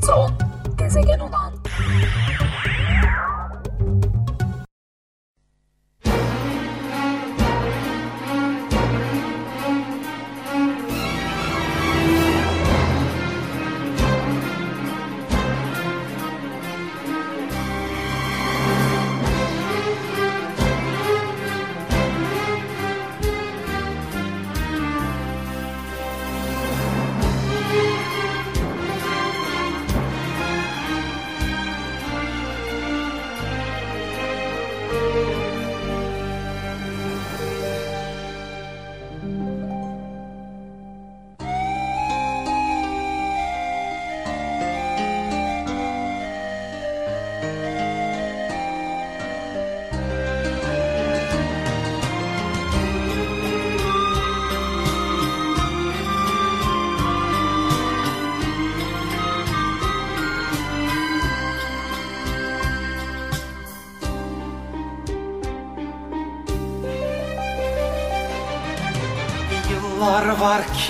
Triton, gezegen olan.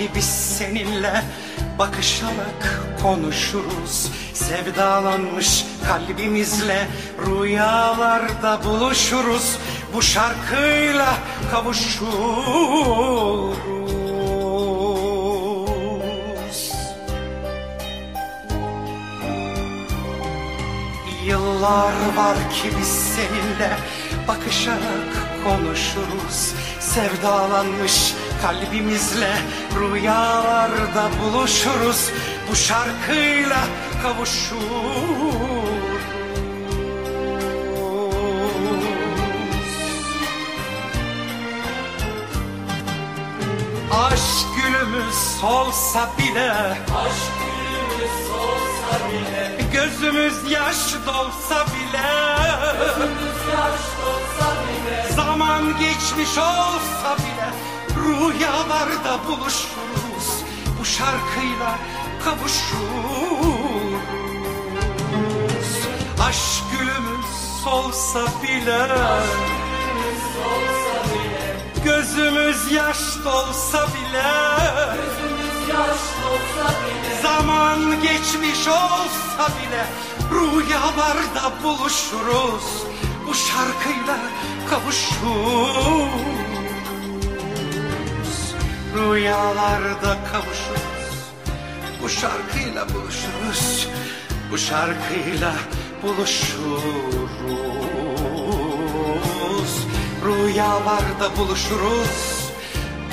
Ki biz seninle bakışarak konuşuruz. Sevdalanmış kalbimizle rüyalarda buluşuruz. Bu şarkıyla kavuşuruz. Yıllar var ki biz seninle bakışarak konuşuruz. Sevdalanmış kalbimizle rüyalarda buluşuruz. Bu şarkıyla kavuşuruz. Aşk gülümüz solsa bile Aşk gülümüz solsa bile Gözümüz yaş dolsa bile Gözümüz yaş dolsa bile. Zaman geçmiş olsa bile Rüyalarda buluşuruz Bu şarkıyla kavuşuruz. Aşk gülümüz solsa bile Gözümüz yaş dolsa bile Zaman geçmiş olsa bile Rüyalarda buluşuruz Bu şarkıyla kavuşuruz Rüyalarda kavuşuruz. Bu şarkıyla buluşuruz. Bu şarkıyla buluşuruz. Rüyalarda buluşuruz.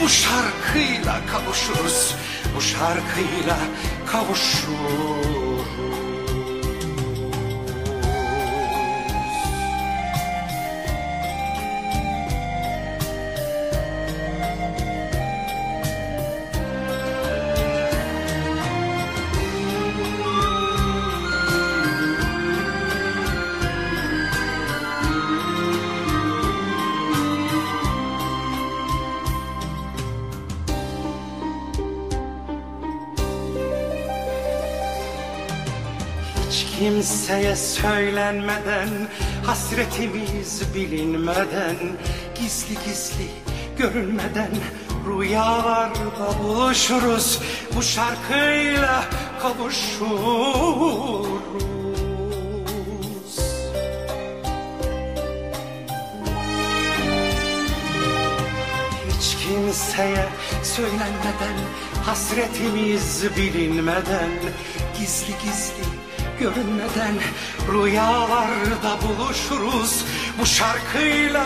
Bu şarkıyla kavuşuruz. Bu şarkıyla kavuşuruz kimseye söylenmeden Hasretimiz bilinmeden Gizli gizli görünmeden Rüyalarda buluşuruz. Bu şarkıyla kavuşuruz. Hiç kimseye söylenmeden Hasretimiz bilinmeden Gizli gizli görünmeden Rüyalarda buluşuruz. Bu şarkıyla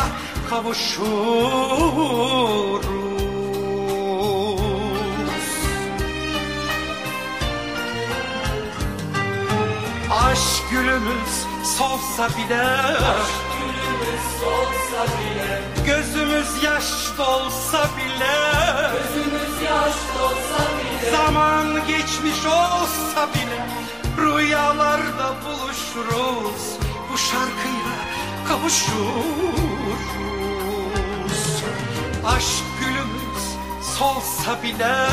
kavuşuruz. Aşk gülümüz solsa bile Gözümüz yaş dolsa bile Gözümüz yaş dolsa bile Zaman geçmiş olsa bile Rüyalarda buluşuruz. Bu şarkıyla kavuşuruz. Aşk gülümüz solsa bile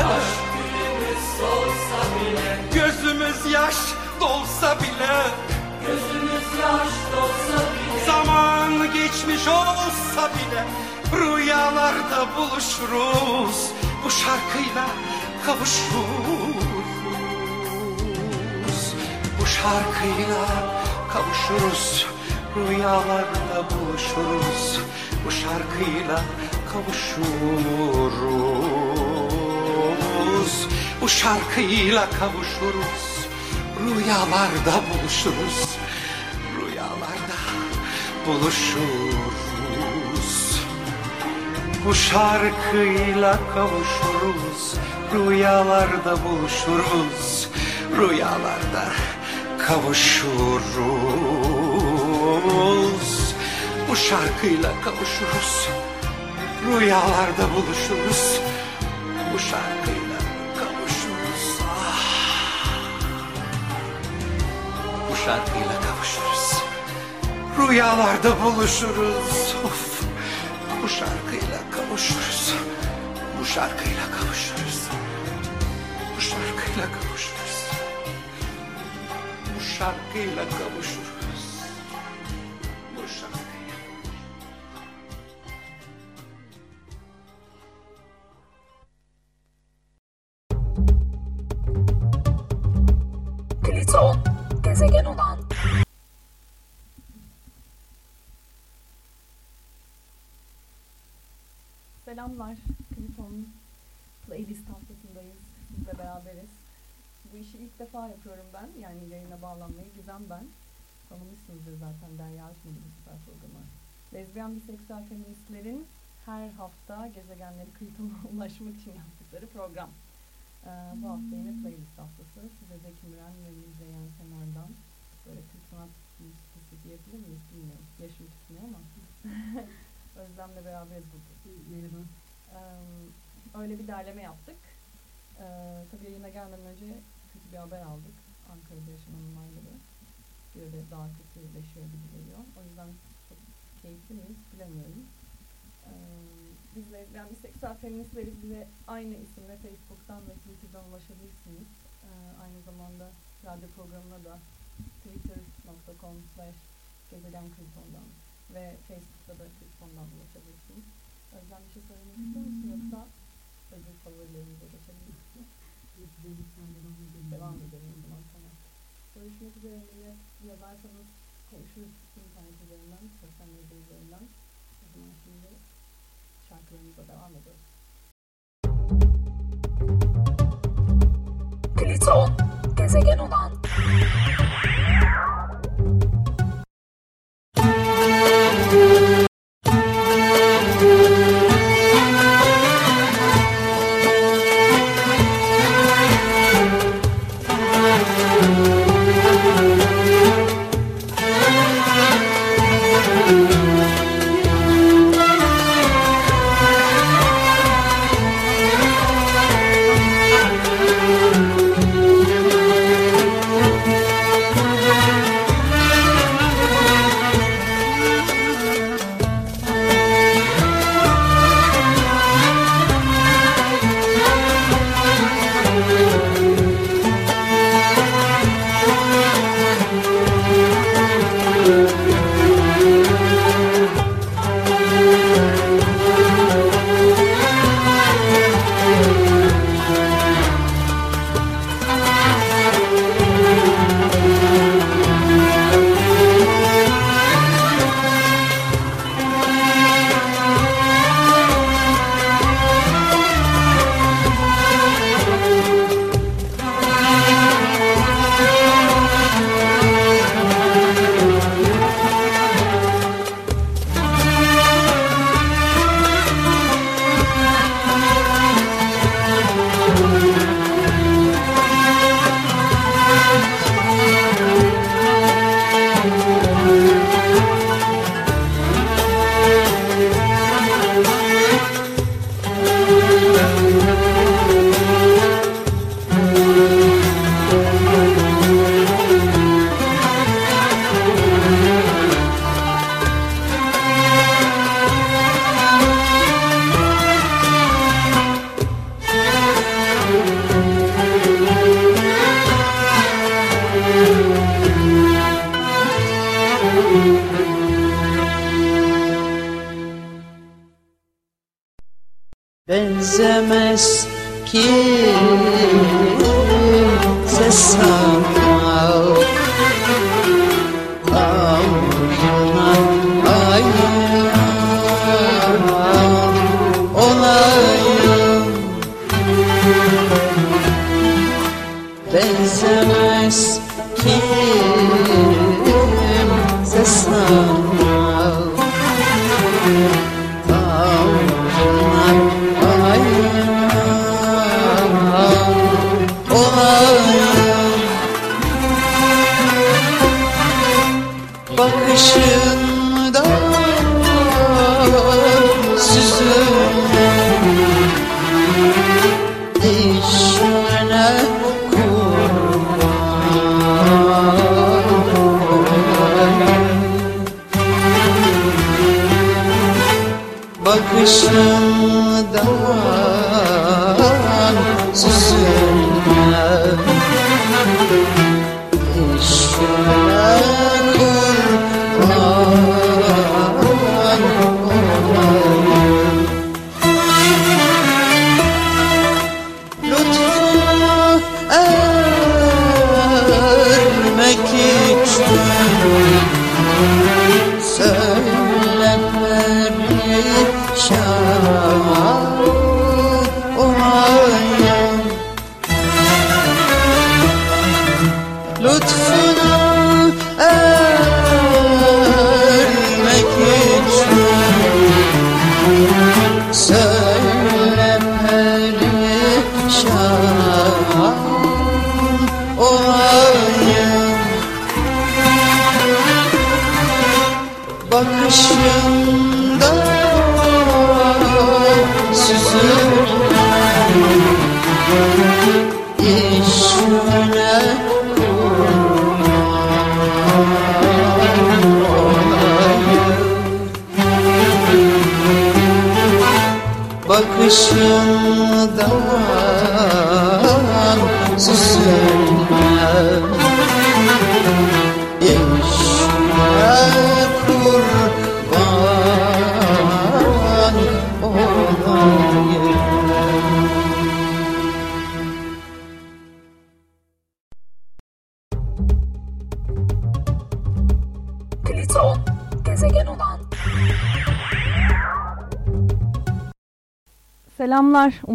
Gülümüz solsa bile Gözümüz yaş dolsa bile Gözümüz yaş dolsa bile. Zaman geçmiş olsa bile Rüyalarda buluşuruz. Bu şarkıyla kavuşuruz şarkıyla kavuşuruz Rüyalarda buluşuruz. Bu şarkıyla kavuşuruz. Bu şarkıyla kavuşuruz Rüyalarda buluşuruz. Rüyalarda buluşuruz. Bu şarkıyla kavuşuruz Rüyalarda buluşuruz. Rüyalarda kavuşuruz. Bu şarkıyla kavuşuruz. Rüyalarda buluşuruz. Bu şarkıyla kavuşuruz. Ah. Bu şarkıyla kavuşuruz. Rüyalarda buluşuruz. Of. Bu şarkıyla kavuşuruz. Bu şarkıyla kavuşuruz. Bu şarkıyla kavuşuruz şarkıyla kavuşuruz. Bu şarkıyla Pliton, gezegen olan. Selamlar. Kliton playlist haftasındayız. Sizle beraberiz. Bu işi ilk defa yapıyorum ben. Yani yayına bağlanmayı Gizem ben. Tanımışsınızdır zaten Derya bu sefer programı. Lezbiyen biseksüel feministlerin her hafta gezegenleri Kliton'a ulaşmak için yaptıkları program. Ee, bu hafta yine playlist haftası. Size Zeki Müren ve Müzeyyen Senar'dan böyle Kliton listesi diyebilir miyiz bilmiyorum. Yaşım tutmuyor ama. Özlem'le beraberiz burada. Merhaba. Ee, öyle bir derleme yaptık. Ee, tabii yayına gelmeden önce bir haber aldık. Ankara'da yaşanan olayları. Bir de daha kötüleşiyor gibi geliyor. O yüzden çok keyifli miyiz bilemiyorum. Ee, biz lezbiyen biseksüel feministleriz. Bize aynı isimle Facebook'tan ve Twitter'dan ulaşabilirsiniz. Ee, aynı zamanda radyo programına da twitter.com slash gezegen Krypton'dan ve Facebook'ta da Krypton'dan ulaşabilirsiniz. Özlem bir şey söylemek istiyor musun yoksa ödül favorilerimize geçebiliriz mi? Devam edelim. Devam edelim o zaman. Görüşmek üzere millet. Yazarsanız konuşuruz internet üzerinden, sosyal medya üzerinden. O zaman şimdi şarkılarımıza devam ediyoruz. Pliton, gezegen olan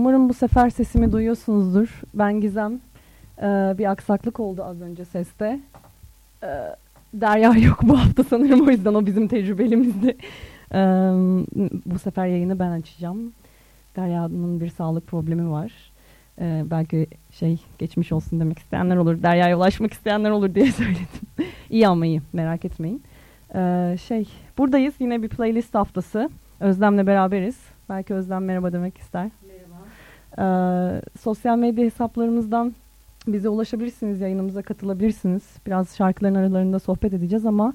Umarım bu sefer sesimi duyuyorsunuzdur. Ben Gizem. Ee, bir aksaklık oldu az önce seste. Ee, Derya yok bu hafta sanırım o yüzden o bizim tecrübelimizdi. Ee, bu sefer yayını ben açacağım. Derya'nın bir sağlık problemi var. Ee, belki şey geçmiş olsun demek isteyenler olur. Derya'ya ulaşmak isteyenler olur diye söyledim. iyi ama iyi merak etmeyin. Ee, şey buradayız yine bir playlist haftası. Özlem'le beraberiz. Belki Özlem merhaba demek ister. Ee, sosyal medya hesaplarımızdan bize ulaşabilirsiniz, yayınımıza katılabilirsiniz. Biraz şarkıların aralarında sohbet edeceğiz ama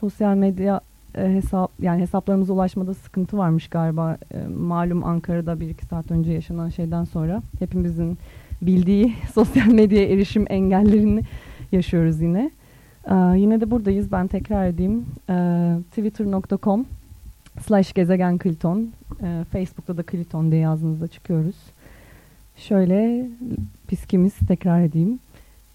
sosyal medya e, hesap yani hesaplarımıza ulaşmada sıkıntı varmış galiba. E, malum Ankara'da bir iki saat önce yaşanan şeyden sonra hepimizin bildiği sosyal medyaya erişim engellerini yaşıyoruz yine. Ee, yine de buradayız. Ben tekrar edeyim. Ee, Twitter.com slash gezegen Kliton. Ee, Facebook'ta da Kliton diye yazdığınızda çıkıyoruz. Şöyle piskimiz tekrar edeyim.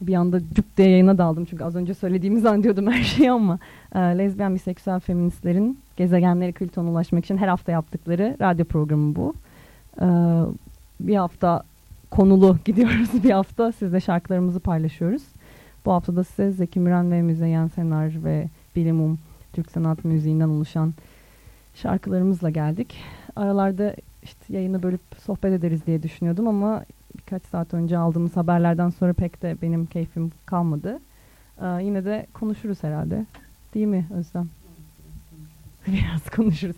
Bir anda cüp diye yayına daldım çünkü az önce söylediğimi zannediyordum her şeyi ama e, lezbiyen biseksüel feministlerin gezegenleri Kliton'a ulaşmak için her hafta yaptıkları radyo programı bu. Ee, bir hafta konulu gidiyoruz bir hafta sizle şarkılarımızı paylaşıyoruz. Bu hafta da size Zeki Müren ve Müzeyyen Senar ve Bilimum Türk sanat müziğinden oluşan şarkılarımızla geldik. Aralarda işte yayını bölüp sohbet ederiz diye düşünüyordum ama birkaç saat önce aldığımız haberlerden sonra pek de benim keyfim kalmadı. Ee, yine de konuşuruz herhalde. Değil mi Özlem? Biraz konuşuruz.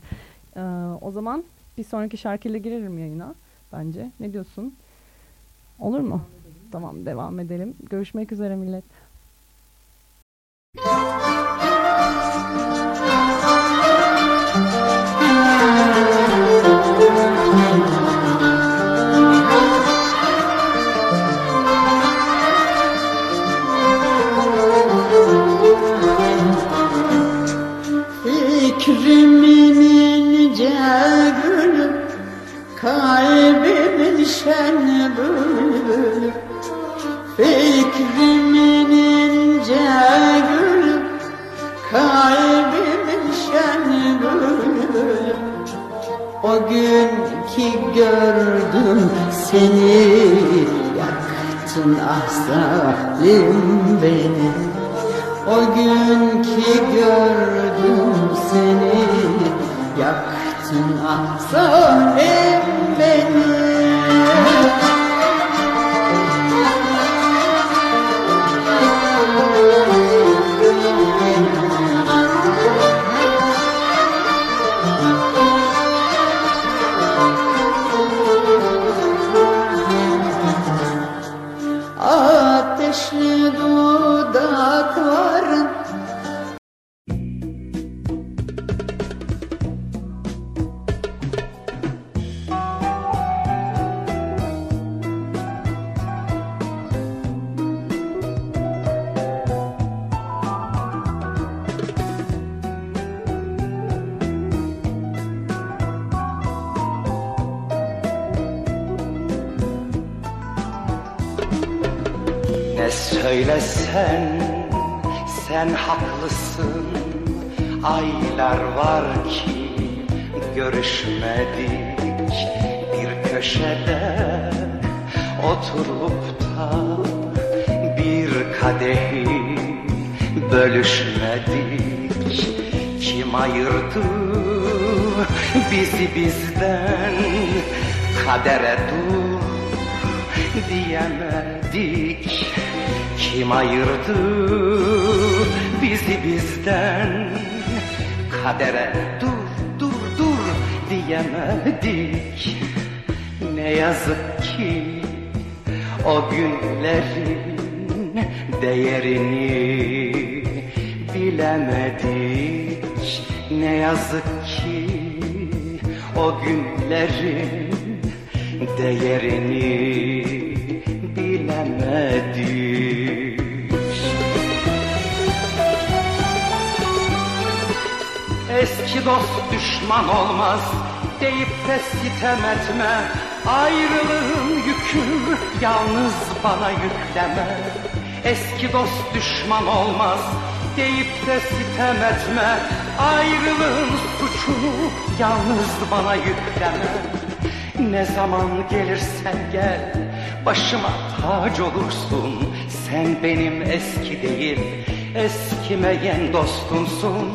Ee, o zaman bir sonraki şarkıyla girerim yayına bence. Ne diyorsun? Olur mu? Tamam devam edelim. Görüşmek üzere millet. De sitem etme. Ayrılığın yükü yalnız bana yükleme. Eski dost düşman olmaz deyip de sitem etme. Ayrılığın suçunu yalnız bana yükleme. Ne zaman gelirsen gel başıma tac olursun. Sen benim eski değil eskimeyen dostumsun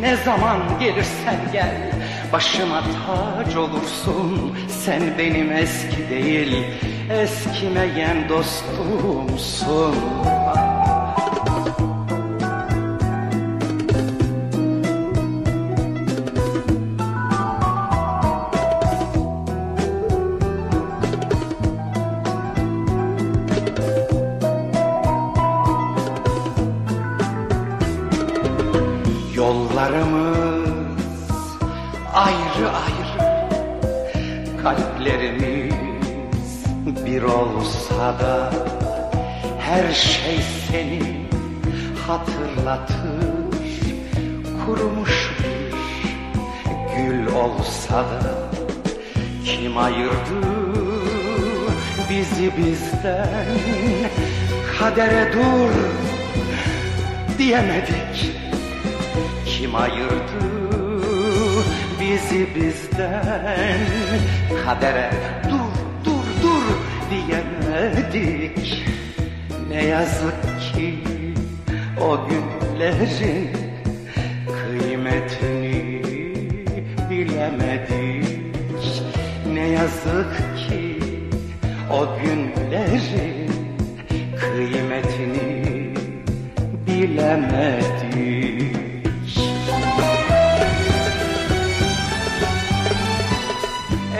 Ne zaman gelirsen gel başıma tac olursun Sen benim eski değil eskimeyen dostumsun. Yollarımız hatırlatır Kurumuş bir gül olsa da Kim ayırdı bizi bizden? Kadere dur diyemedik. Kim ayırdı bizi bizden? Kadere dur dur dur diyemedik. Ne yazık ki o günlerin kıymetini bilemedik. Ne yazık ki o günlerin kıymetini bilemedik.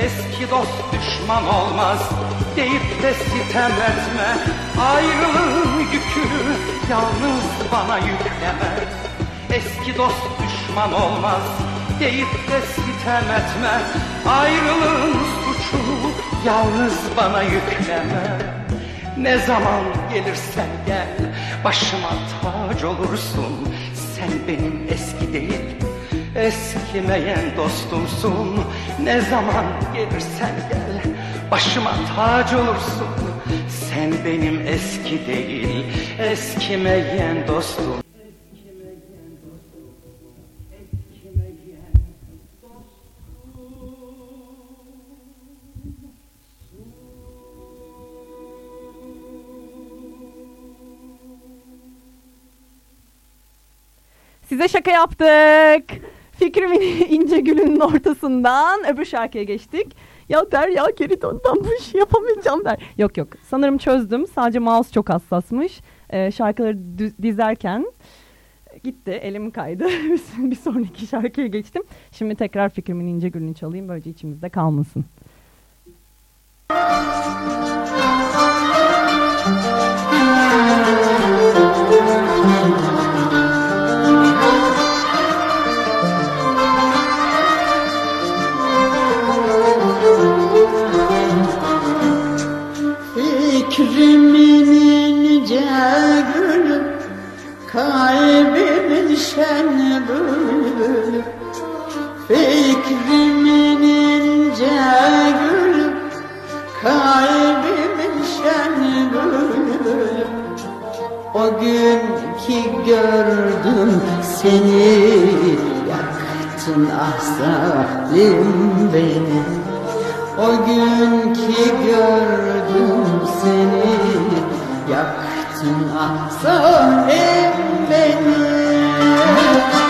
Eski dost düşman olmaz deyip de sitem etme. Ayrılığın yükü yalnız bana yükleme. Eski dost düşman olmaz. Deyip de sitem etme. Ayrılığın suçunu yalnız bana yükleme. Ne zaman gelirsen gel başıma tac olursun. Sen benim eski değil Eskimeyen dostumsun. Ne zaman gelirsen gel Başıma tac olursun sen benim eski değil, eskimeyen dostum. Size şaka yaptık. Fikrimin ince gülünün ortasından öbür şarkıya geçtik. Ya der ya geri dönden bu işi yapamayacağım der. Yok yok sanırım çözdüm. Sadece mouse çok hassasmış. Ee, şarkıları dizerken gitti elim kaydı. bir sonraki şarkıya geçtim. Şimdi tekrar fikrimin ince gülünü çalayım böylece içimizde kalmasın. Şen bülbülü Fikrimin ince gülü Kalbimin şen bülbülü O gün ki gördüm seni Yaktın ah zalim beni. O gün ki gördüm seni Yaktın ah zalim beni Thank you.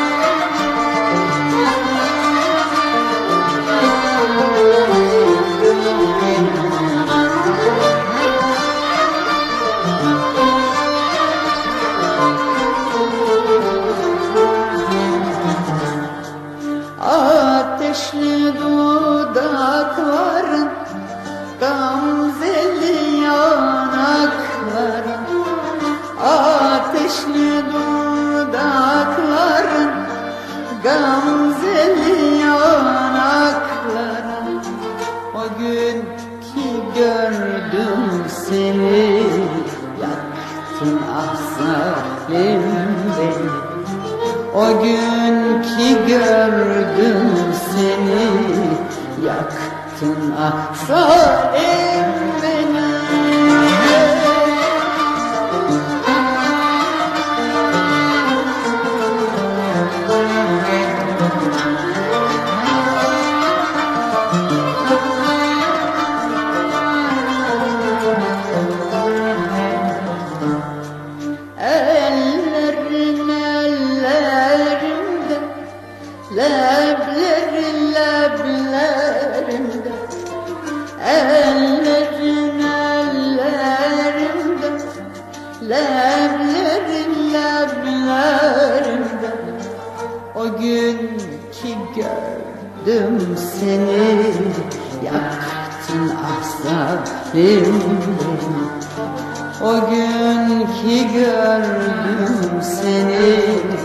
Gamzeli yanakların O gün ki gördüm seni Yaktın ah beni o gün ki gördüm seni Yaktın ah zalim o gün ki gördüm seni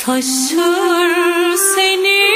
Taşır seni.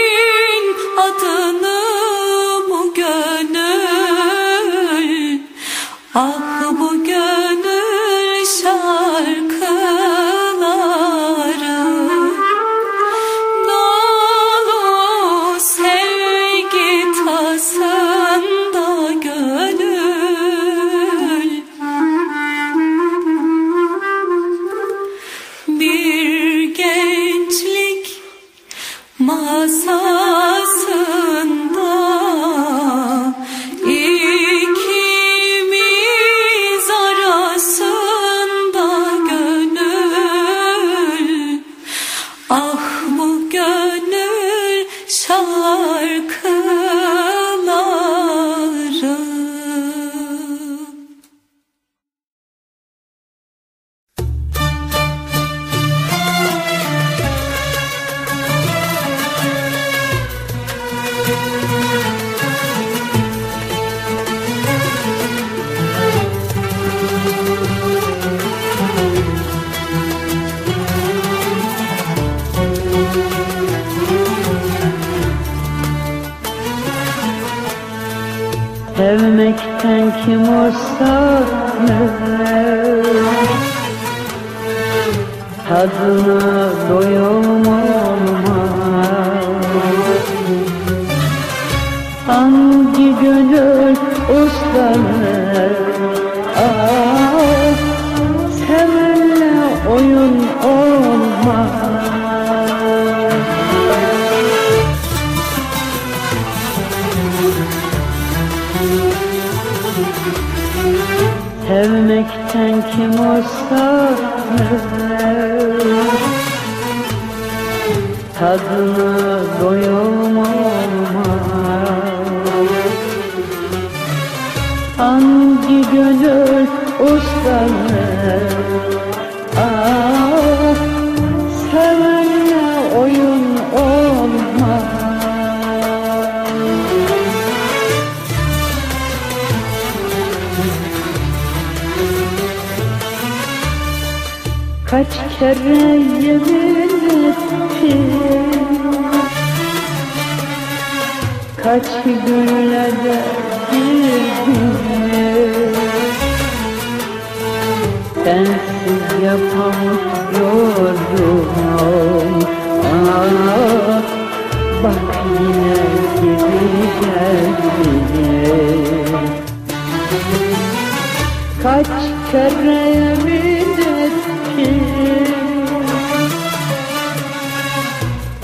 Kaç kere yemin ettim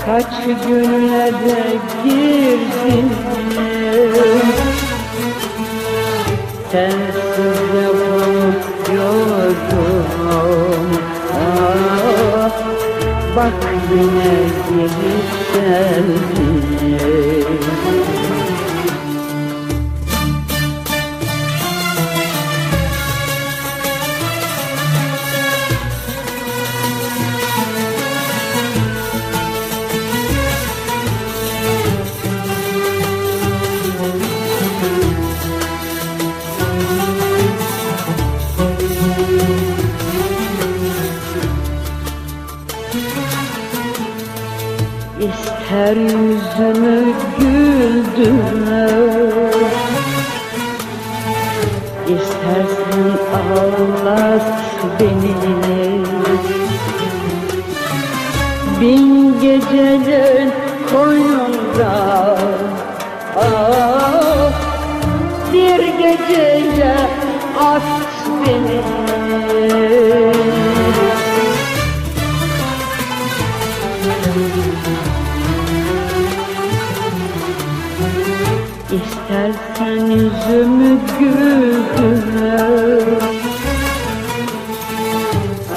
Kaç gününe de girdim Sensiz yapamıyorum ah, Bak yine gidip geldim. Her yüzümü güldürür İstersen ağlat beni Bin gecelerin koynunda Ağlat ah, yüzümü güldür.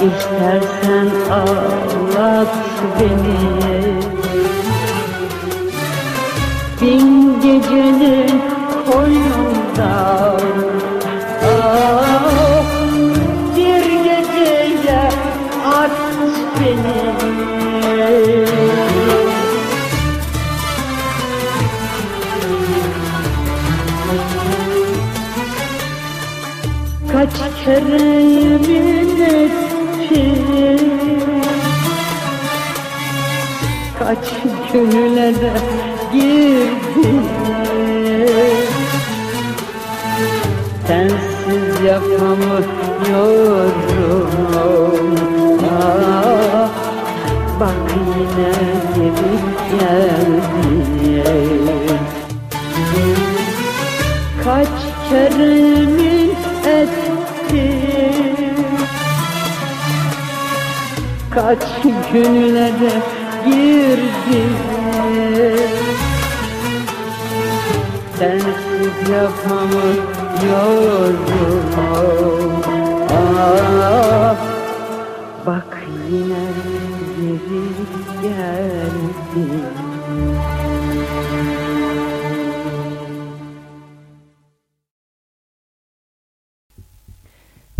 İstersen ağlat beni. Kaç gönüllere girdim. Sensiz yapamıyorum ah, Bak yine geri geldin Kaç kere yemin ettim. Kaç günlere Sensiz yapamıyorum ah, Bak yine geri geldin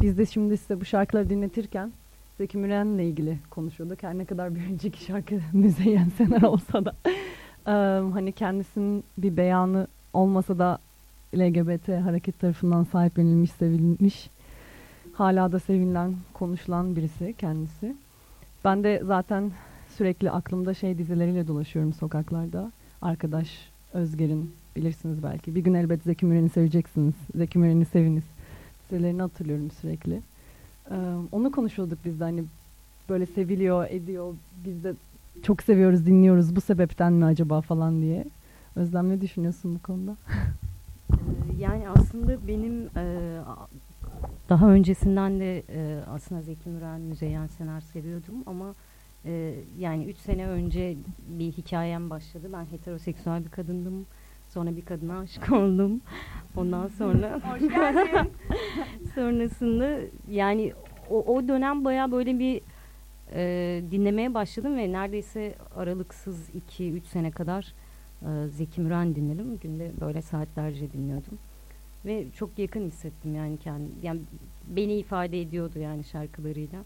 Biz de şimdi size bu şarkıları dinletirken Zeki Müren'le ilgili konuşuyorduk. Her ne kadar bir önceki şarkı Müzeyyen Senar olsa da. Hani kendisinin bir beyanı olmasa da LGBT hareket tarafından sahiplenilmiş, sevilmiş, hala da sevilen, konuşulan birisi kendisi. Ben de zaten sürekli aklımda şey dizileriyle dolaşıyorum sokaklarda. Arkadaş Özger'in bilirsiniz belki. Bir gün elbet Zeki Müren'i seveceksiniz. Zeki Müren'i seviniz. Dizelerini hatırlıyorum sürekli. Ee, onu konuşuyorduk biz de hani böyle seviliyor, ediyor. Biz de çok seviyoruz, dinliyoruz. Bu sebepten mi acaba falan diye. Özlem ne düşünüyorsun bu konuda? Ee, Yani aslında benim e, daha öncesinden de e, aslında Zeki Müren, Müzeyyen Senar seviyordum ama e, yani üç sene önce bir hikayem başladı. Ben heteroseksüel bir kadındım. Sonra bir kadına aşık oldum. Ondan sonra sonrasında yani o, o dönem baya böyle bir e, dinlemeye başladım ve neredeyse aralıksız 2-3 sene kadar e, Zeki Müren dinledim. Günde böyle saatlerce dinliyordum. Ve çok yakın hissettim yani kendi yani beni ifade ediyordu yani şarkılarıyla.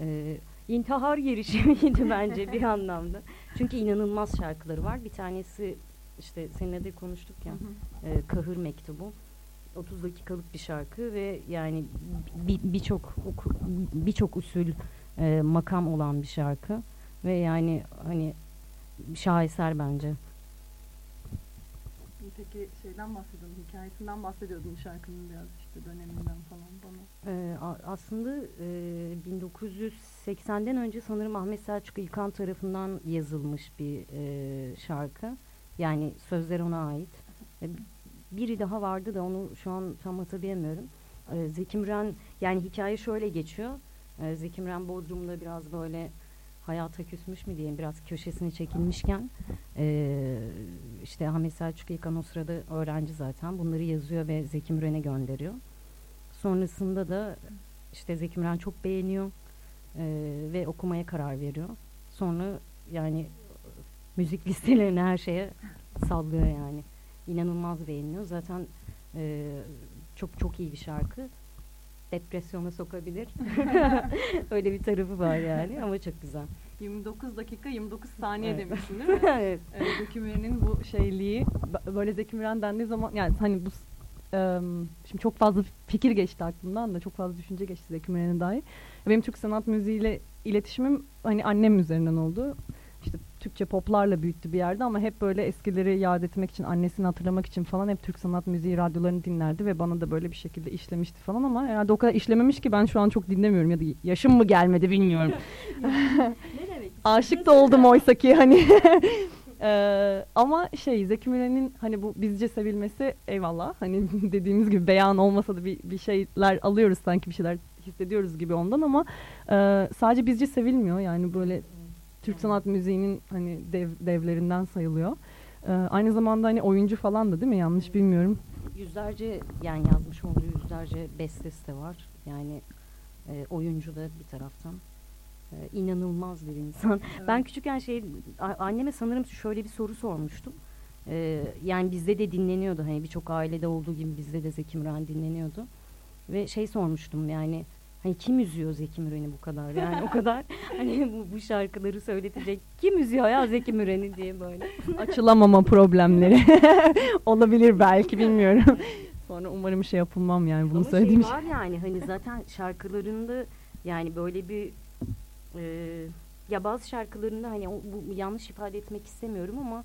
Ee, intihar girişimiydi bence bir anlamda. Çünkü inanılmaz şarkıları var. Bir tanesi işte seninle de konuştuk ya. e, Kahır Mektubu. 30 dakikalık bir şarkı ve yani bi- birçok oku- birçok usul e, makam olan bir şarkı ve yani hani şaheser bence. Peki şeyden bahsediyordun, hikayesinden bahsediyordun şarkının biraz işte döneminden falan bana. Ee, aslında e, 1980'den önce sanırım Ahmet Selçuk İlkan tarafından yazılmış bir e, şarkı. Yani sözler ona ait. E, biri daha vardı da onu şu an tam hatırlayamıyorum. E, Zeki Müren yani hikaye şöyle geçiyor. E, Zeki Müren Bodrum'da biraz böyle hayata küsmüş mü diyeyim biraz köşesine çekilmişken e, işte Ahmet Selçuk İlkan o sırada öğrenci zaten bunları yazıyor ve Zeki Müren'e gönderiyor. Sonrasında da işte Zeki Müren çok beğeniyor e, ve okumaya karar veriyor. Sonra yani müzik listelerine her şeye sallıyor yani. İnanılmaz beğeniyor. Zaten e, çok çok iyi bir şarkı. Depresyona sokabilir. Öyle bir tarafı var yani ama çok güzel. 29 dakika 29 saniye Evet. demiştin değil mi? evet. e, Zeki Müren'in bu şeyliği böyle Zeki Müren dendiği zaman yani hani bu şimdi çok fazla fikir geçti aklımdan da çok fazla düşünce geçti Zeki Müren'e dair. Benim Türk sanat müziğiyle iletişimim hani annem üzerinden oldu. Türkçe poplarla büyüttü bir yerde ama hep böyle eskileri yad etmek için, annesini hatırlamak için falan hep Türk sanat müziği radyolarını dinlerdi ve bana da böyle bir şekilde işlemişti falan ama herhalde o kadar işlememiş ki ben şu an çok dinlemiyorum ya da yaşım mı gelmedi bilmiyorum. Aşık da oldum oysa ki hani. Eee, ama şey Zeki Müren'in hani bu bizce sevilmesi eyvallah. Hani dediğimiz gibi beyan olmasa da bir, bir şeyler alıyoruz sanki bir şeyler hissediyoruz gibi ondan ama eee, sadece bizce sevilmiyor. Yani böyle Türk sanat müziğinin hani dev, devlerinden sayılıyor. Eee, aynı zamanda hani oyuncu falan da değil mi? Yanlış bilmiyorum. Yüzlerce yani yazmış olduğu yüzlerce bestesi de var. Yani e, oyuncu da bir taraftan. E, inanılmaz bir insan. Ben küçükken şey anneme sanırım şöyle bir soru sormuştum. E, yani bizde de dinleniyordu. Hani birçok ailede olduğu gibi bizde de Zeki Müren dinleniyordu. Ve şey sormuştum yani hani kim üzüyor Zeki Müren'i bu kadar? Yani o kadar hani bu, bu şarkıları söyletecek kim üzüyor ya Zeki Müren'i diye böyle. Açılamama problemleri olabilir belki bilmiyorum. Sonra umarım şey yapılmam yani bunu Ama söylediğim şey şey. var yani hani zaten şarkılarında yani böyle bir e, ya bazı şarkılarında hani o, bu yanlış ifade etmek istemiyorum ama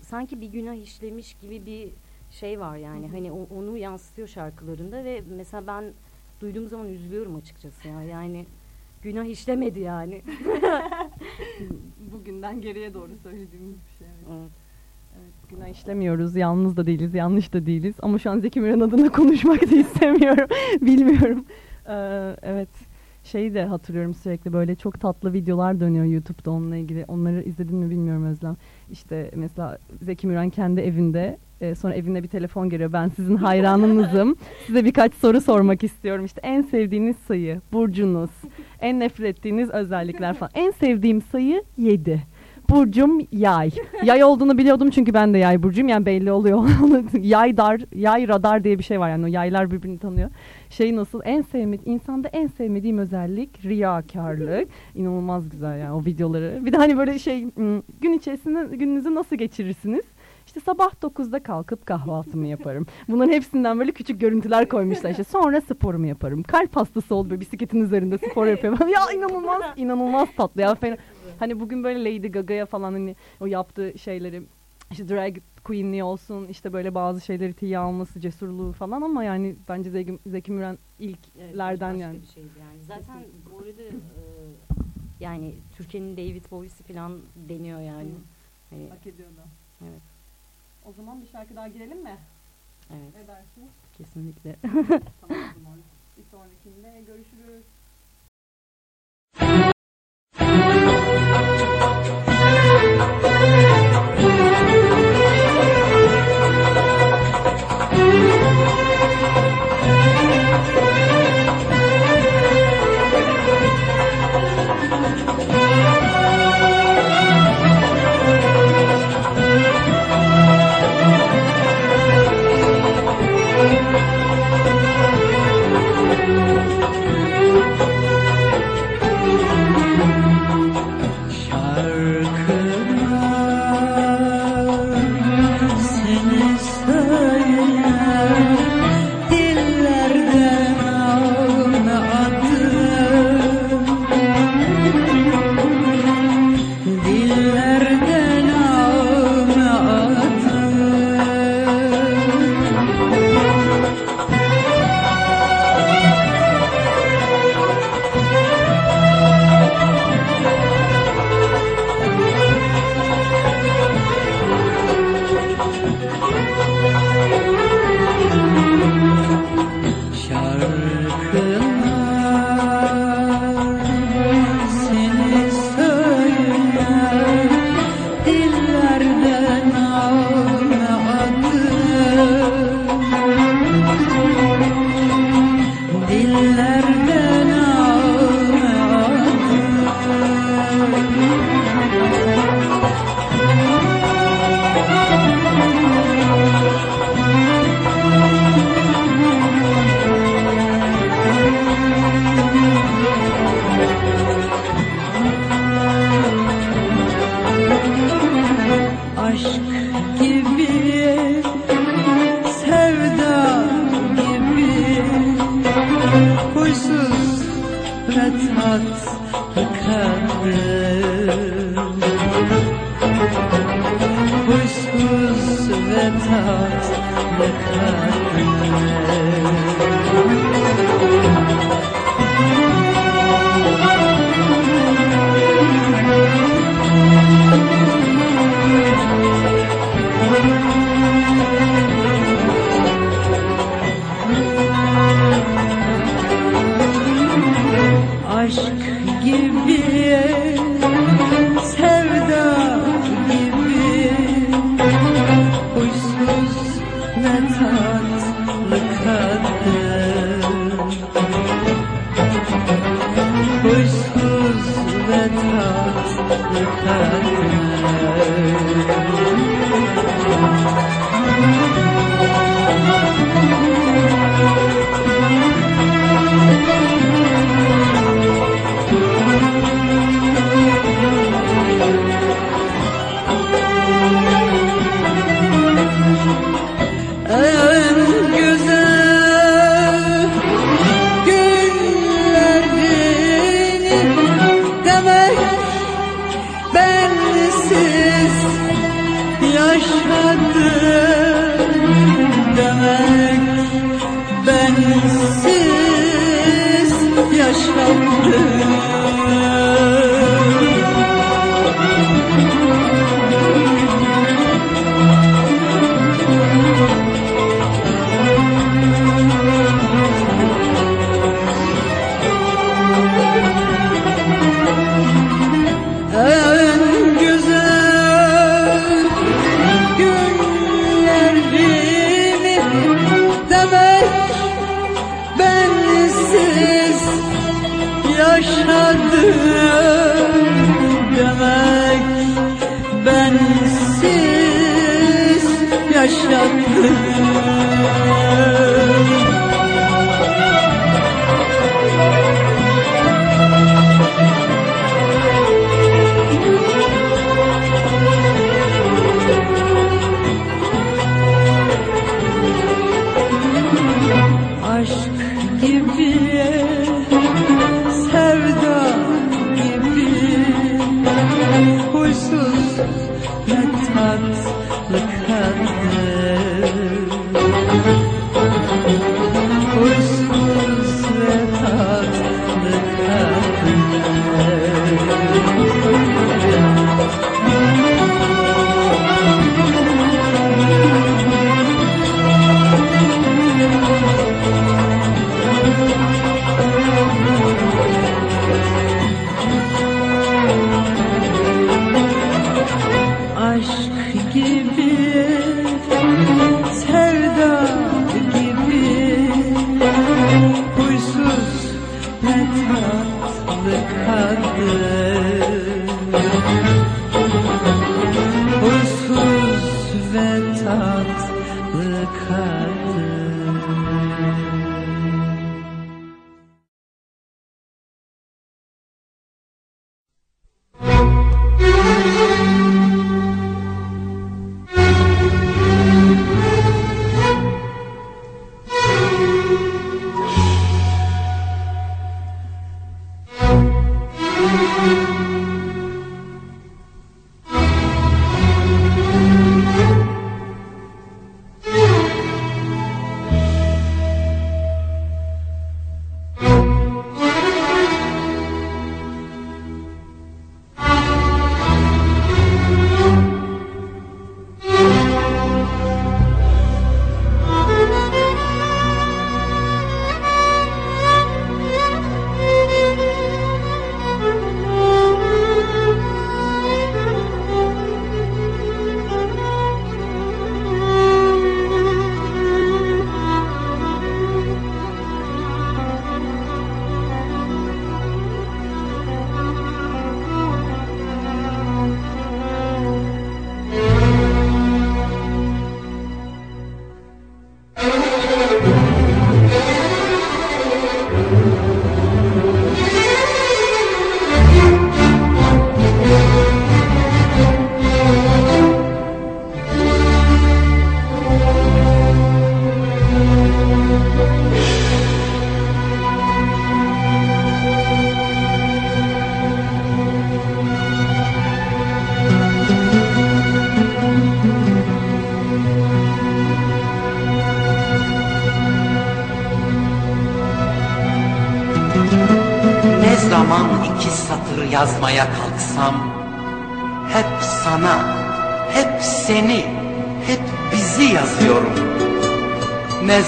sanki bir günah işlemiş gibi bir şey var yani hani o- onu yansıtıyor şarkılarında ve mesela ben duyduğum zaman üzülüyorum açıkçası ya yani günah işlemedi yani. Bugünden geriye doğru söylediğimiz bir şey. Evet. Günah işlemiyoruz. Yalnız da değiliz, yanlış da değiliz. Ama şu an Zeki Müren adına konuşmak da istemiyorum. Bilmiyorum. Ee, evet. Şeyi de hatırlıyorum sürekli böyle çok tatlı videolar dönüyor YouTube'da onunla ilgili. Onları izledin mi bilmiyorum Özlem. İşte mesela Zeki Müren kendi evinde e, sonra evine bir telefon geliyor. Ben sizin hayranınızım. Size birkaç soru sormak istiyorum. İşte en sevdiğiniz sayı, burcunuz, en nefret ettiğiniz özellikler falan. En sevdiğim sayı 7. Burcum yay. Yay olduğunu biliyordum çünkü ben de yay burcuyum. Yani belli oluyor. yay dar, yay radar diye bir şey var yani. O yaylar birbirini tanıyor. Şey nasıl? En sevmediğim, insanda en sevmediğim özellik riyakarlık. İnanılmaz güzel yani o videoları. Bir de hani böyle şey gün içerisinde gününüzü nasıl geçirirsiniz? İşte sabah 9'da kalkıp kahvaltımı yaparım. Bunların hepsinden böyle küçük görüntüler koymuşlar. İşte sonra sporumu yaparım. Kalp hastası ol böyle bisikletin üzerinde spor yapıyorum. ya inanılmaz inanılmaz tatlı ya. Fena- Hani bugün böyle Lady Gaga'ya falan hani o yaptığı şeyleri işte drag queenliği olsun işte böyle bazı şeyleri tiye alması cesurluğu falan ama yani bence Zeki, Zeki Müren Evet, ilklerden başka yani. bir şeydi yani. Zaten bu arada e, yani Türkiye'nin David Bowie'si falan deniyor yani. Hani, Hak ediyordu. Evet. O zaman bir şarkı daha girelim mi? evet Ne dersin? kesinlikle. Tamam o zaman. Bir sonrakinde görüşürüz.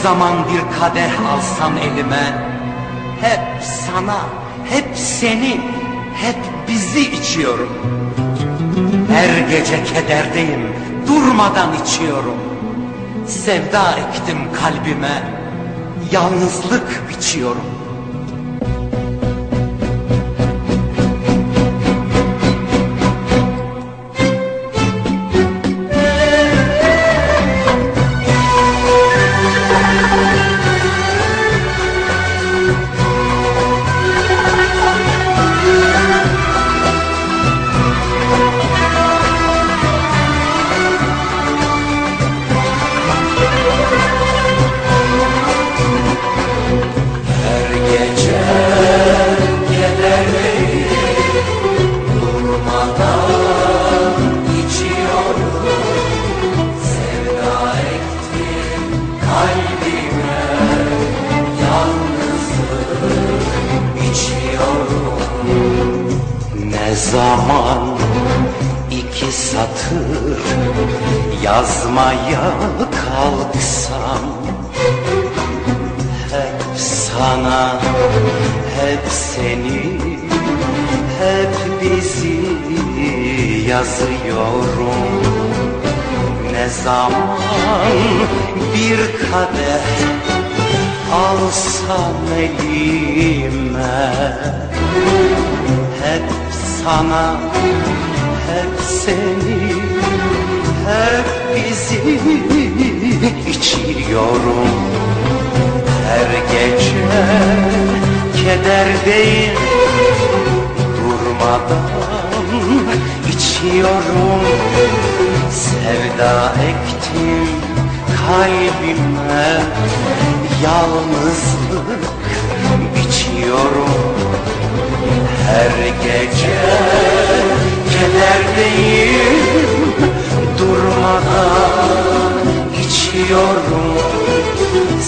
zaman bir kadeh alsam elime Hep sana, hep seni, hep bizi içiyorum. Her gece kederdeyim, durmadan içiyorum. Sevda ektim kalbime, yalnızlık biçiyorum sana, hep seni, hep bizi yazıyorum. Ne zaman bir kadeh alsam elime, hep sana hep seni hep bizi içiyorum her gece kederdeyim durmadan içiyorum. Sevda ektim kalbime yalnızlık biçiyorum. Her gece kederdeyim durmadan içiyorum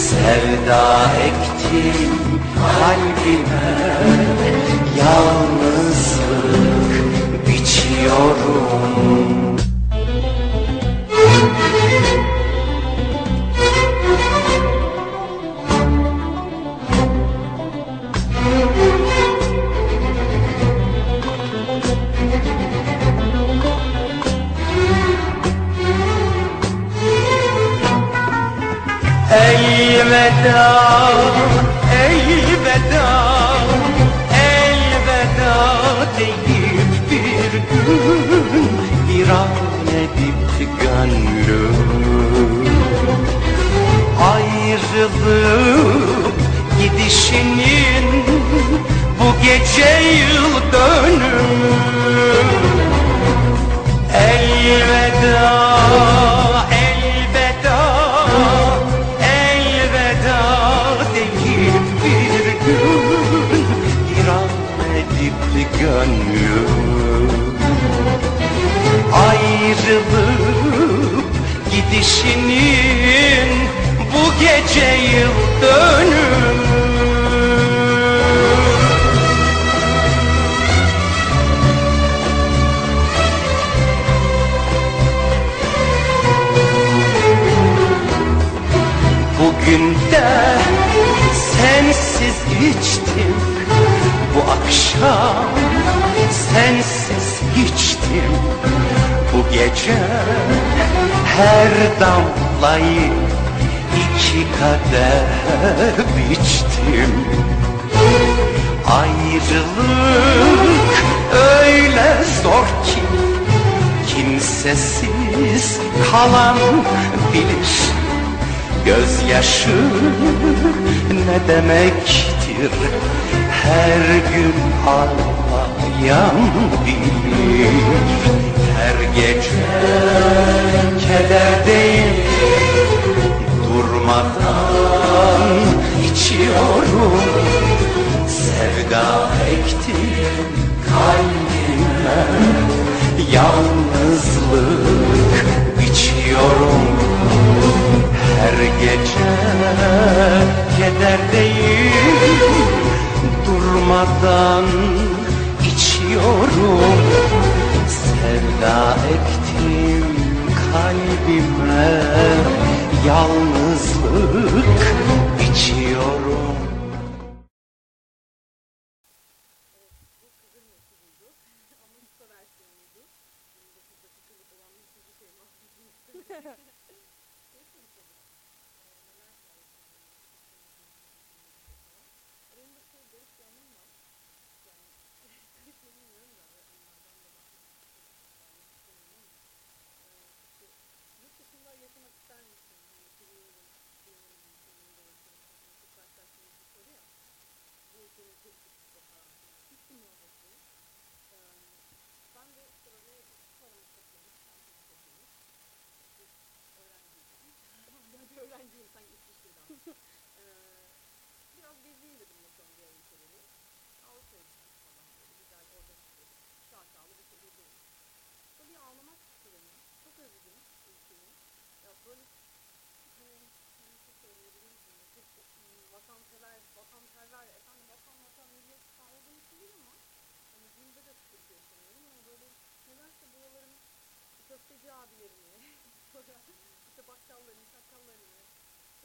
sevda ektim kalbime yalnızlık biçiyorum Elveda, elveda, elveda deyip bir gün viran edip gönlüm. Ayrılıp gidişinin bu gece yıl dönümü. Elveda, Ayrılıp gidişinin bu gece yıl dönümü. Bugün de sensiz içtim Bu akşam sensiz içtim Bu gece. Her damlayı iki kadeh içtim Ayrılık öyle zor ki Kimsesiz kalan bilir. Gözyaşı ne demektir Her gün bilir Her gece kederdeyim Durmadan içiyorum. Sevda ektim kalbime Yalnızlık biçiyorum her gece kederdeyim Durmadan içiyorum Sevda ektim kalbime. Yalnızlık içiyorum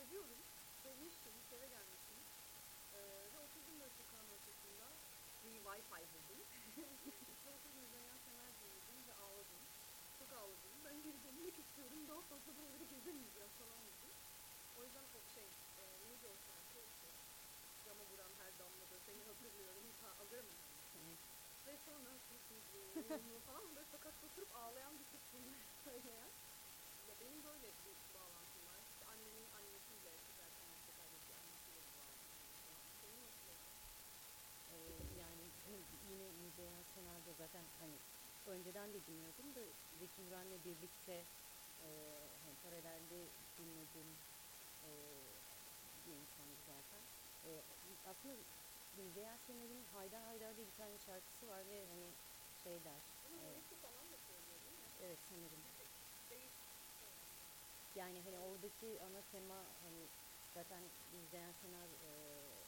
seviyorum. Sevmiştim, seve gelmiştim. Ee, ve 30 gün böyle çıkan bir Wi-Fi buldum. ve 30 gün üzerinden fener dinledim ve ağladım. Çok ağladım. Ben geri dönmek istiyorum. Daha fazla buraları gezemeyeceğim falan dedim. O yüzden çok şey, e, neydi o şarkı işte. Cama vuran her damlada seni hatırlıyorum. Ha, alırım yani. ve sonra susuzluğum falan böyle sokakta oturup ağlayan bir kısmını söyleyen. Ya benim böyle bir Müzeyyen Senar'da zaten hani önceden de dinliyordum da Zeki Müren'le birlikte e, hani paralelde dinlediğim e, bir insandı zaten. E, aslında Müzeyyen Senar'ın Haydar Haydar diye bir tane şarkısı var ve hani şey der. Bunun e, lirisi falan da söylüyor değil mi? evet sanırım. Yani hani oradaki ana tema hani zaten izleyen Senar e,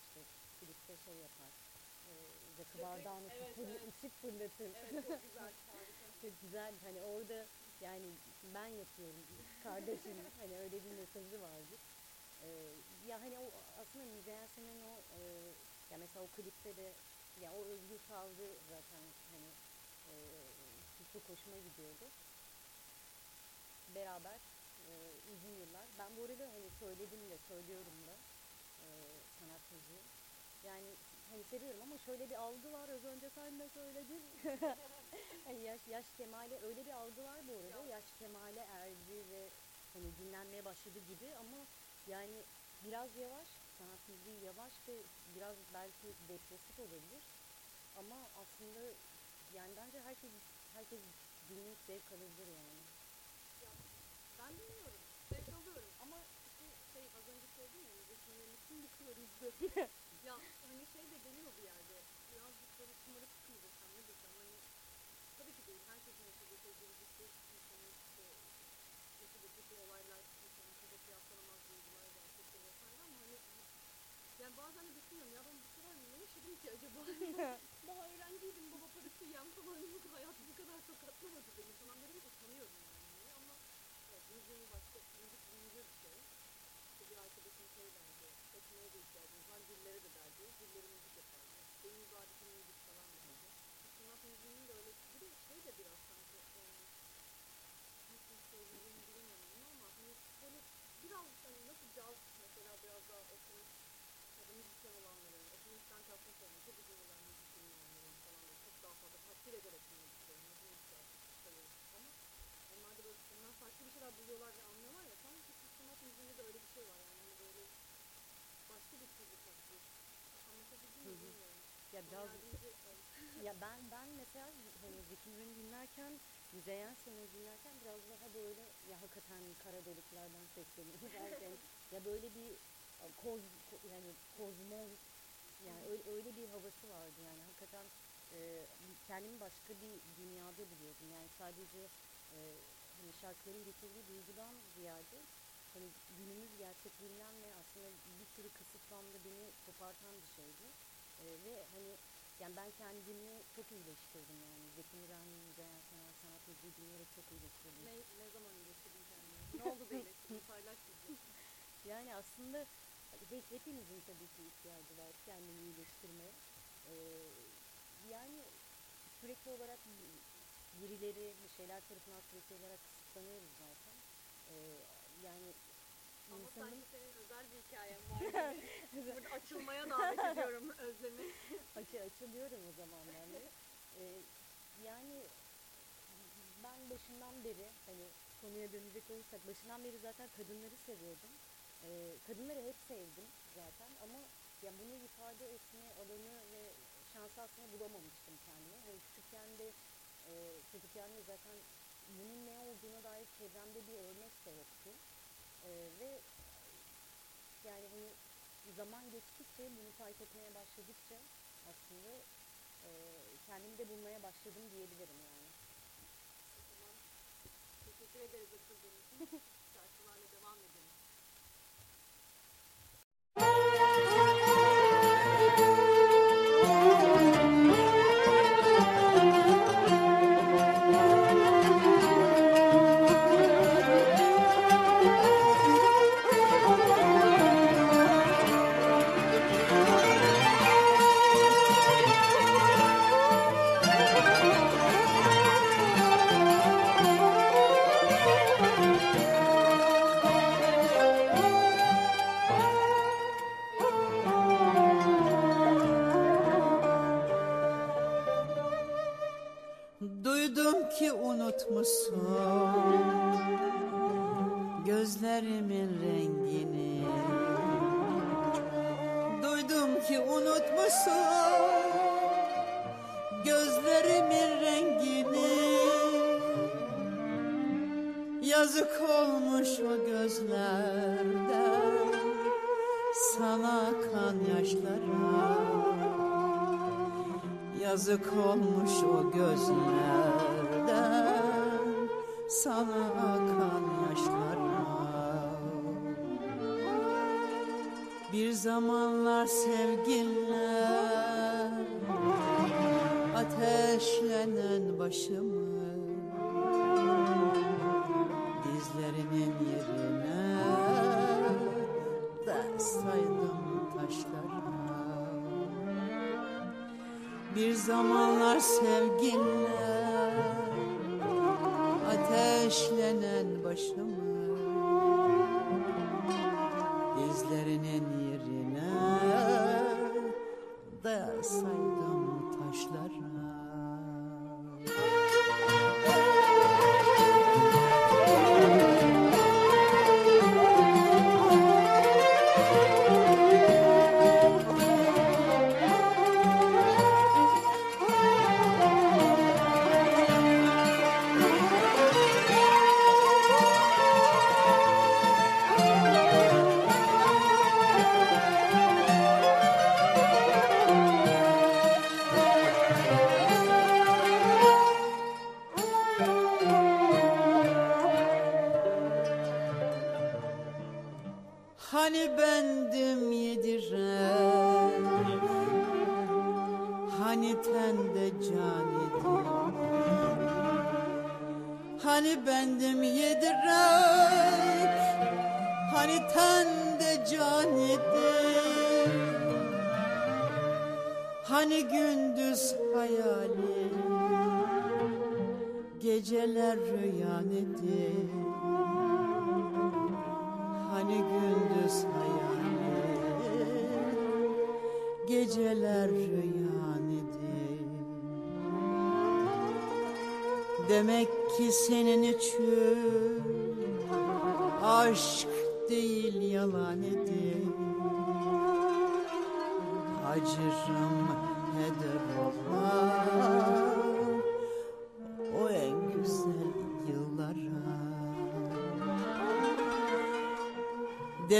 işte klipte şey yapar. E, rakı Evet, bardağını evet, fırla- evet. içip fırlatır. Evet çok güzel. Harika. Çok güzel. Hani orada yani ben yapıyorum kardeşim. hani öyle bir mesajı vardı. E, ya hani o aslında Müzeyyen o e, ya mesela o klipte de ya o özgür tavrı zaten hani e, çok hoşuma gidiyordu beraber e, uzun yıllar. Ben bu arada hani söyledim de söylüyorum da e, sanat müziği. Yani hani seviyorum ama şöyle bir algı var az önce sen de söyledin. hani yaş, yaş kemale öyle bir algı var bu arada. Yaş kemale erdi ve hani dinlenmeye başladı gibi ama yani biraz yavaş, sanat müziği yavaş ve biraz belki depresif olabilir. Ama aslında yani bence herkes herkes dinleyip zevk alabilir yani. Ben bilmiyorum. Zevk alıyorum ama işte şey az önce söyledim ya kim bu kadar hızlı. Ya hani şey de geliyor bir yerde. Birazcık böyle şımarık mı desem ne desem hani tabii ki değil. Herkesin yaşadığı şey birlikte insanın işte yaşadığı olaylar insanın şurada kıyaslanamaz duygular gerçekleri vesaire ama hani yani bazen de düşünüyorum ya ben bu kadar ne yaşadım ki acaba? Daha öğrenciydim baba parası yiyen falan bu hayat bu kadar tokatlamadı beni falan bir utanıyorum yani ama evet müziğin başka müzik bir şey. İşte bir arkadaşım şey derdi, seçmeye de ihtiyacımız var, dillere de derdi, dilleri müzik yapardı. Benim ibadeti müzik falan derdi. Sanat müziğinin de öyle bir şey de biraz sanki e, nasıl söyleyeceğimi bilemiyorum ama hani böyle biraz hani nasıl caz mesela biraz daha oturmuş ya da müzisyen olanların, oturmuştan kalkmış olan, çok uzun yıllar müzik dinleyenlerin falan da çok daha fazla takdir ederek dinlediklerini, bileyim ki sayıyoruz ama onlar da böyle onlar farklı bir şeyler buluyorlar ve anlıyorlar ya sanki sanat müziğinde de öyle bir şey var yani bir. Anlatabildim mi bilmiyorum. Ya biraz ya ben ben mesela hani Zeki Müren'i dinlerken Müzeyyen Senar'ı dinlerken biraz daha böyle ya hakikaten kara deliklerden sesleniyor derken ya böyle bir koz ko- yani kozmos yani öyle, öyle bir havası vardı yani hakikaten e, kendimi başka bir dünyada buluyordum yani sadece e, hani şarkıların getirdiği duygudan ziyade hani günümüz gerçekliğinden ve aslında bir sürü kısıtlamda beni kopartan bir şeydi. E, ve hani yani ben kendimi çok iyileştirdim yani. Zeki Müren, Müzeyyen Senar Sanat Müziği dinleyerek çok iyileştirdim. Ne, ne zaman iyileştirdin kendini? Ne oldu da iyileştirdin? Paylaş bizi. Yani aslında he- hepimizin tabii ki ihtiyacı var kendini iyileştirmeye. Ee, yani sürekli olarak birileri bir şeyler tarafından sürekli olarak kısıtlanıyoruz zaten. Ee, yani Ama insanın sanki senin özel bir hikayen var. Burada açılmaya davet ediyorum Özlem'i. açı açılıyorum o zaman ben de. Ee, yani ben başından beri hani konuya dönecek olursak başından beri zaten kadınları seviyordum. Ee, kadınları hep sevdim zaten ama ya bunu ifade etme alanı ve şansı aslında bulamamıştım kendime. Hani küçükken de e, çocukken de zaten bunun ne olduğuna dair çevremde bir örnek de yoktu. Ee, ve yani hani zaman geçtikçe bunu fark etmeye başladıkça aslında e, kendimi de bulmaya başladım diyebilirim yani. Teşekkür ederiz açıldığın için.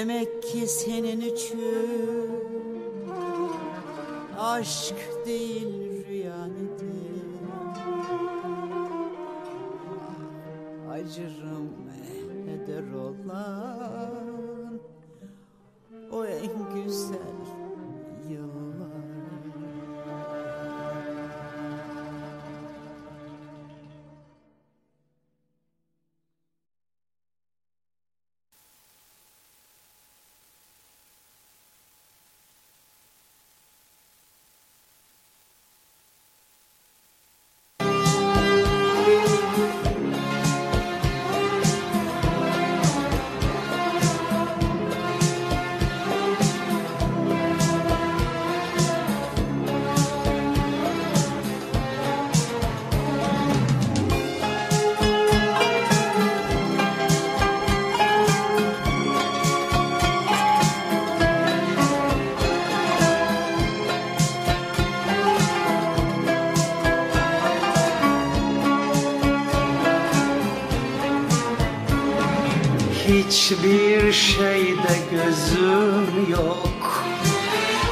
Demek ki senin için aşk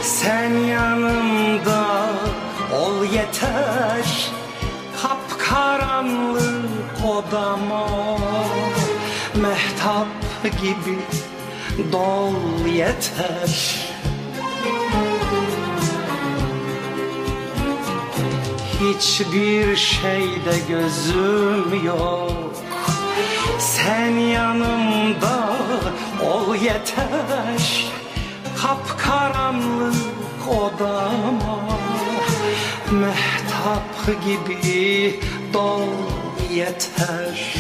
Sen yanımda ol yeter. Kapkaranlık odama. Mehtap gibi dol yeter. Hiçbir şeyde gözüm yok. Sen yanımda ol yeter. Kapkaranlık odama Mehtap gibi dol yeter.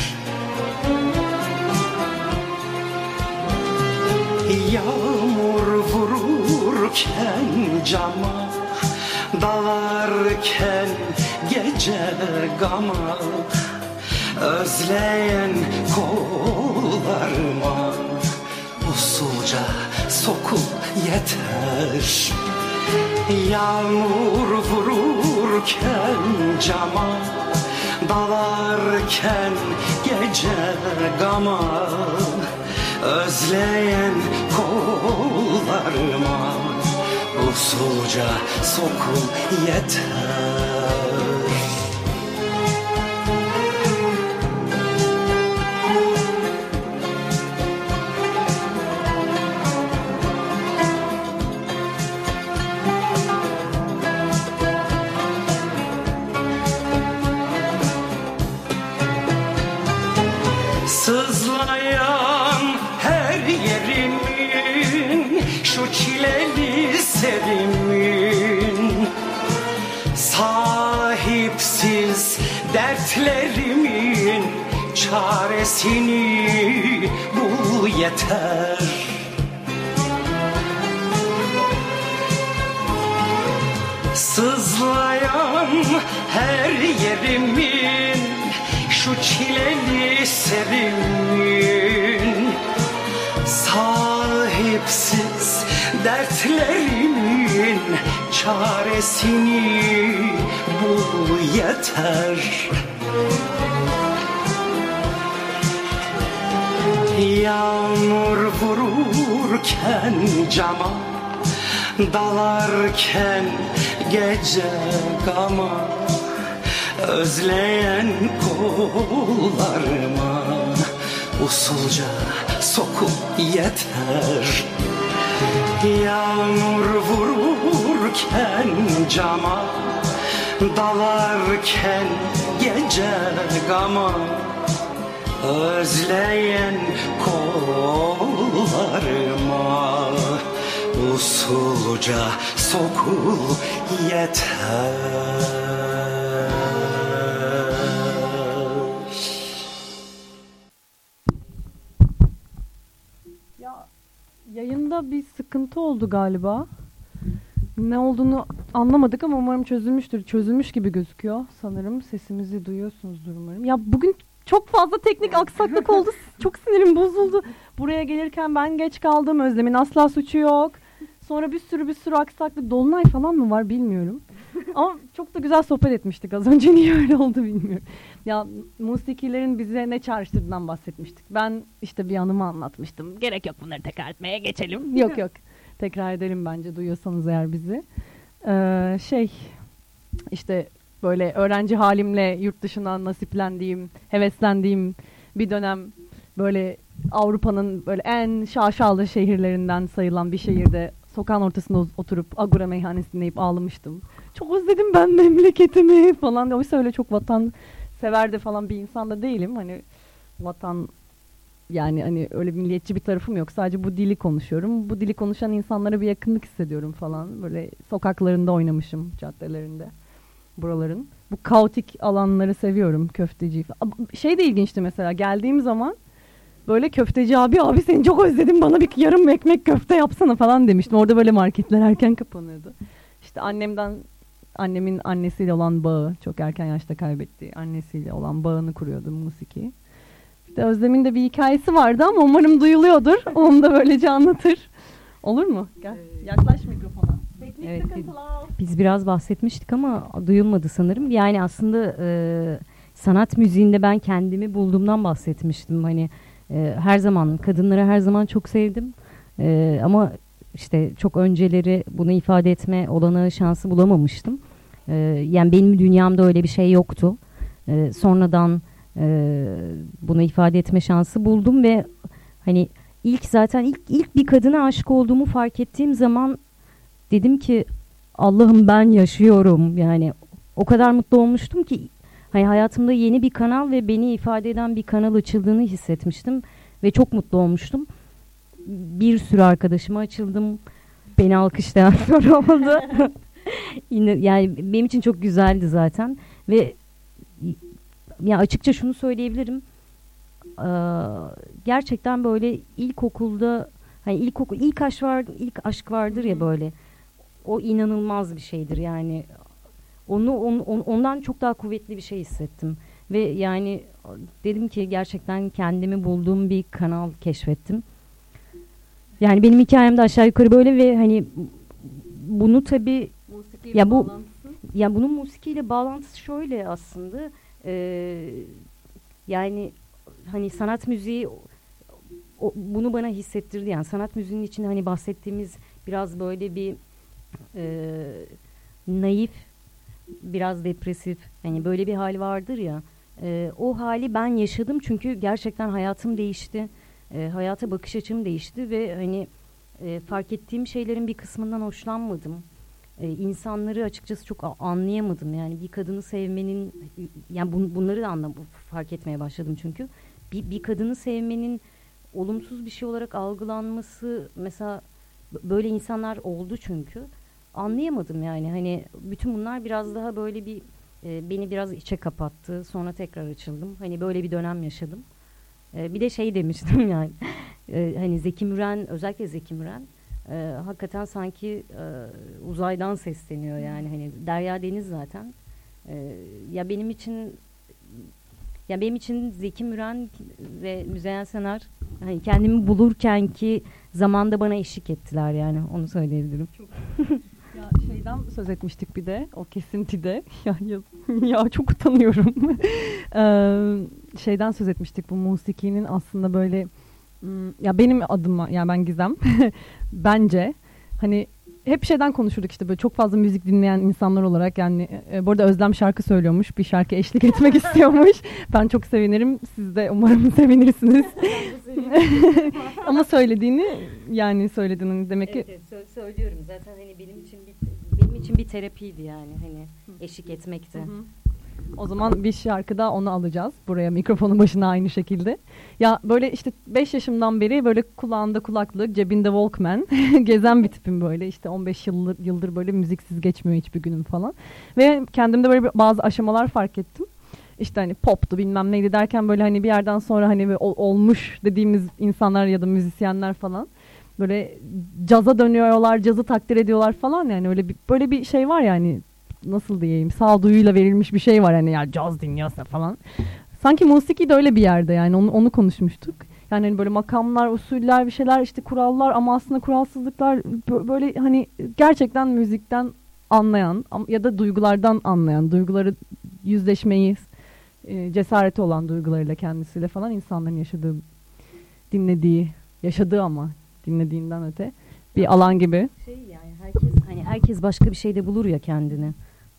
Yağmur vururken cama Dalarken gece gama Özleyen kollarıma usulca sokul yeter. Yağmur vururken cama Dalarken gece gama Özleyen kollarıma Usulca sokul yeter dertlerimin Çaresini bul yeter. Sızlayan her yerimin Şu çileli serimin Sahipsiz dertlerimin Çaresini bul yeter Yağmur vururken cama Dalarken gece gama Özleyen kollarıma Usulca sokul yeter. Yağmur vururken cama Dalarken gece gama Özleyen kollarıma Usulca sokul yeter Ya yayında bir sıkıntı oldu galiba. Ne olduğunu anlamadık ama umarım çözülmüştür. Çözülmüş gibi gözüküyor sanırım. Sesimizi duyuyorsunuzdur umarım. Ya bugün çok fazla teknik aksaklık oldu. Çok sinirim bozuldu. Buraya gelirken ben geç kaldım. Özlem'in asla suçu yok. Sonra bir sürü bir sürü aksaklık. Dolunay falan mı var bilmiyorum. Ama çok da güzel sohbet etmiştik az önce. Niye öyle oldu bilmiyorum. Ya musikilerin bize ne çağrıştırdığından bahsetmiştik. Ben işte bir anımı anlatmıştım. Gerek yok bunları tekrar etmeye geçelim. yok yok. Tekrar edelim bence duyuyorsanız eğer bizi. Ee, şey işte böyle öğrenci halimle yurt dışına nasiplendiğim, heveslendiğim bir dönem böyle Avrupa'nın böyle en şaşalı şehirlerinden sayılan bir şehirde sokağın ortasında oturup Agora meyhanesi dinleyip ağlamıştım. Çok özledim ben memleketimi falan. Oysa öyle çok vatan sever de falan bir insan da değilim. Hani vatan yani hani öyle bir milliyetçi bir tarafım yok. Sadece bu dili konuşuyorum. Bu dili konuşan insanlara bir yakınlık hissediyorum falan. Böyle sokaklarında oynamışım caddelerinde buraların. Bu kaotik alanları seviyorum köfteci. Şey de ilginçti mesela geldiğim zaman böyle köfteci abi abi seni çok özledim bana bir yarım ekmek köfte yapsana falan demiştim. Orada böyle marketler erken kapanıyordu. İşte annemden annemin annesiyle olan bağı çok erken yaşta kaybetti. Annesiyle olan bağını kuruyordum musiki. İşte Özlem'in de bir hikayesi vardı ama umarım duyuluyordur. Onu da böylece anlatır. Olur mu? Gel yaklaş mikrofona. Teknik Evet, sıkıntılar. Biz biraz bahsetmiştik ama duyulmadı sanırım. Yani aslında e, sanat müziğinde ben kendimi bulduğumdan bahsetmiştim. Hani e, her zaman kadınları her zaman çok sevdim. E, ama işte çok önceleri bunu ifade etme olanağı şansı bulamamıştım. E, yani benim dünyamda öyle bir şey yoktu. E, sonradan e, bunu ifade etme şansı buldum ve hani ilk zaten ilk ilk bir kadına aşık olduğumu fark ettiğim zaman dedim ki Allah'ım ben yaşıyorum yani o kadar mutlu olmuştum ki hani hayatımda yeni bir kanal ve beni ifade eden bir kanal açıldığını hissetmiştim ve çok mutlu olmuştum. Bir sürü arkadaşıma açıldım. Beni alkışlayanlar oldu. Yine yani benim için çok güzeldi zaten ve ya açıkça şunu söyleyebilirim. Ee, gerçekten böyle ilkokulda hani ilkokul ilk aşk var ilk aşk vardır ya böyle. O inanılmaz bir şeydir yani. Onu, onu on- ondan çok daha kuvvetli bir şey hissettim. Ve yani dedim ki gerçekten kendimi bulduğum bir kanal keşfettim. Yani benim hikayem de aşağı yukarı böyle ve hani bunu tabii ya bu ya bunun musikiyle bağlantısı şöyle aslında Ee, yani hani sanat müziği o, bunu bana hissettirdi. Yani sanat müziğinin içinde hani bahsettiğimiz biraz böyle bir e, naif biraz depresif hani böyle bir hal vardır ya. E, o hali ben yaşadım çünkü gerçekten hayatım değişti. E, hayata bakış açım değişti ve hani e, fark ettiğim şeylerin bir kısmından hoşlanmadım e, insanları açıkçası çok anlayamadım. Yani bir kadını sevmenin yani bun, bunları da anlam fark etmeye başladım çünkü. Bir, bir kadını sevmenin olumsuz bir şey olarak algılanması mesela böyle insanlar oldu çünkü. Anlayamadım yani hani bütün bunlar biraz daha böyle bir e, beni biraz içe kapattı. Sonra tekrar açıldım. Hani böyle bir dönem yaşadım. E, bir de şey demiştim yani e, hani Zeki Müren özellikle Zeki Müren e, hakikaten sanki e, uzaydan sesleniyor yani hani Derya Deniz zaten. E, ya benim için ya benim için Zeki Müren ve Müzeyyen Senar hani kendimi bulurken ki zamanda bana eşlik ettiler yani onu söyleyebilirim. Ya şeyden söz etmiştik bir de o kesintide. Ya, ya, ya çok utanıyorum. Ee, şeyden söz etmiştik bu musikinin aslında böyle hmm, ya benim adıma yani ben Gizem. Bence hani hep şeyden konuşurduk işte böyle çok fazla müzik dinleyen insanlar olarak yani e, bu arada Özlem şarkı söylüyormuş bir şarkı eşlik etmek istiyormuş. Ben çok sevinirim siz de umarım sevinirsiniz. Ama söylediğini yani söylediğini demek ki Evet, evet, sö- söylüyorum. Zaten hani benim için bir benim için bir terapiydi yani hani eşlik etmekte. O zaman bir şarkıda onu alacağız. Buraya mikrofonun başına aynı şekilde. Ya böyle işte 5 yaşımdan beri böyle kulağında kulaklık, cebinde Walkman gezen bir tipim böyle. İşte 15 yıldır, yıldır böyle müziksiz geçmiyor hiçbir günüm falan. Ve kendimde böyle bazı aşamalar fark ettim. İşte hani poptu bilmem neydi derken böyle hani bir yerden sonra hani olmuş dediğimiz insanlar ya da müzisyenler falan böyle caza dönüyorlar, cazı takdir ediyorlar falan yani öyle bir böyle bir şey var yani nasıl diyeyim sağduyuyla verilmiş bir şey var hani ya caz dinliyorsa falan. Sanki musiki de öyle bir yerde yani onu, onu konuşmuştuk. Yani hani böyle makamlar, usuller, bir şeyler işte kurallar ama aslında kuralsızlıklar bö- böyle hani gerçekten müzikten anlayan ya da duygulardan anlayan, duyguları yüzleşmeyi e, cesareti olan duygularıyla kendisiyle falan insanların yaşadığı, dinlediği, yaşadığı ama dinlediğinden öte bir alan gibi. Şey yani herkes hani herkes başka bir şeyde bulur ya kendini.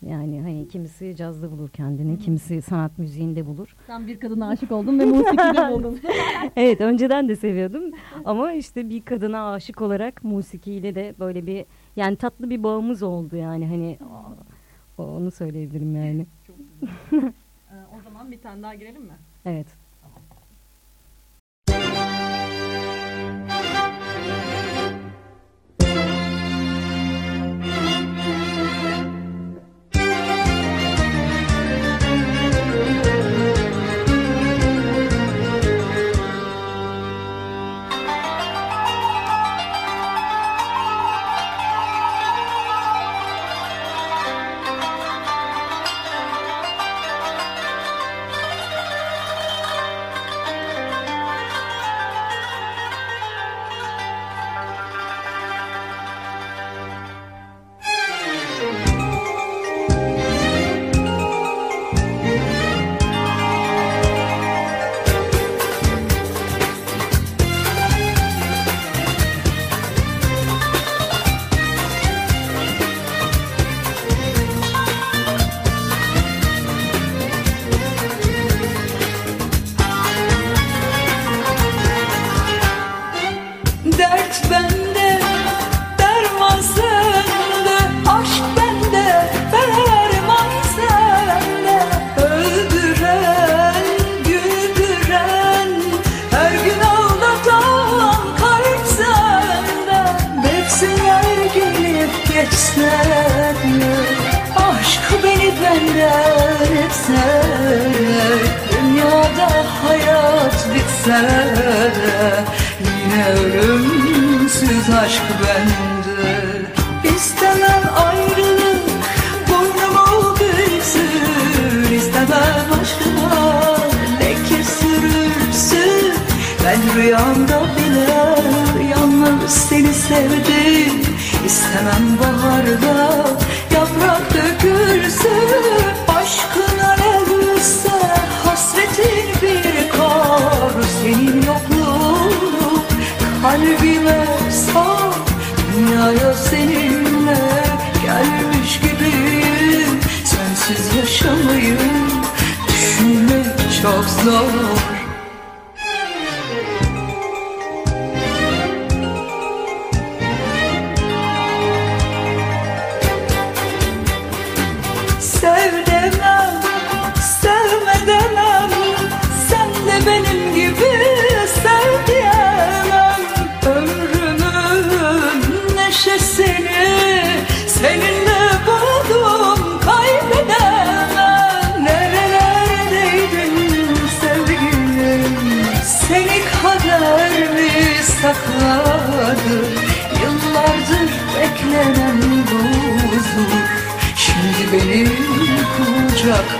Yani hani kimisi cazda bulur kendini, kimisi sanat müziğinde bulur. Sen bir kadına aşık oldun ve musikide buldun. evet önceden de seviyordum ama işte bir kadına aşık olarak musikiyle de böyle bir yani tatlı bir bağımız oldu yani hani onu söyleyebilirim yani. o zaman bir tane daha girelim mi? Evet.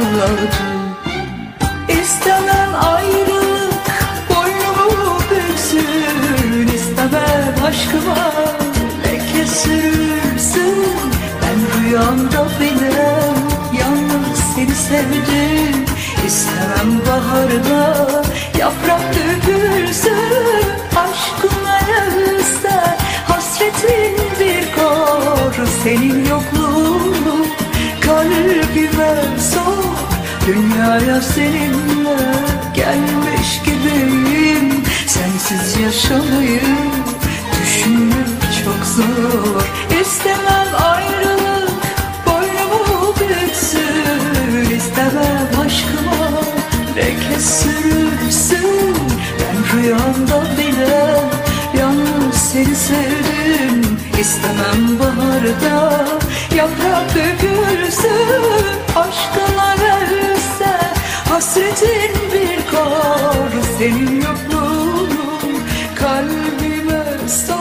Kucakladı İstemem ayrılık boynumu büksün İstemem aşkıma leke sürürsün Ben rüyamda bile yalnız seni sevdim. İstemem baharda yaprak dökülsün Aşkın ayağısa hasretin bir kor. Senin yokluğunu kalbime sor Dünyaya seninle gelmiş gibiyim. Sensiz yaşamayı düşünmek çok zor. İstemem ayrılık boynumu büksün İstemem aşkıma leke sürürsün Ben rüyamda bile yalnız seni sevdim. İstemem baharda yaprak dökülsün. Aşkına hasretin bir kor Senin yokluğunu kalbime sor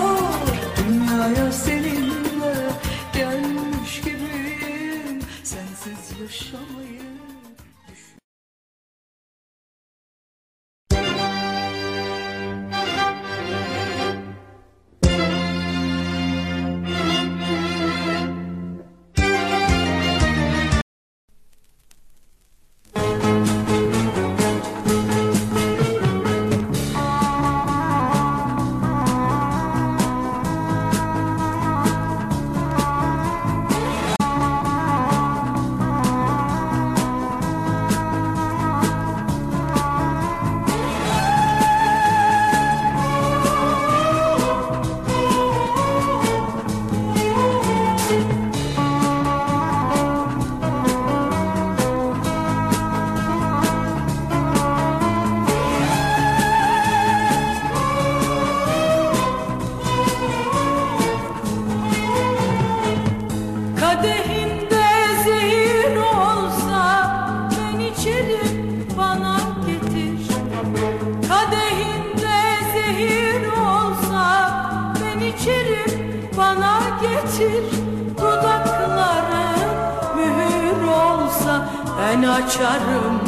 olsa ben açarım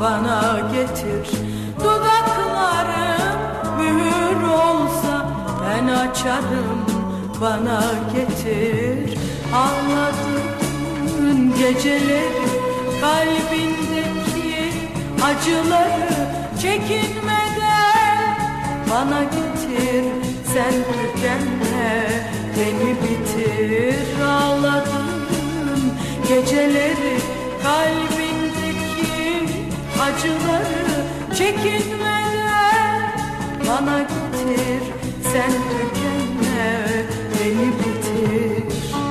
bana getir. Dudakların mühür olsa ben açarım bana getir. Ağladığın geceleri kalbindeki acıları çekinmeden bana getir. Sen tükenme beni bitir. Ağladığın geceleri kalbindeki acıları çekinmeden bana getir sen tükenme beni bitir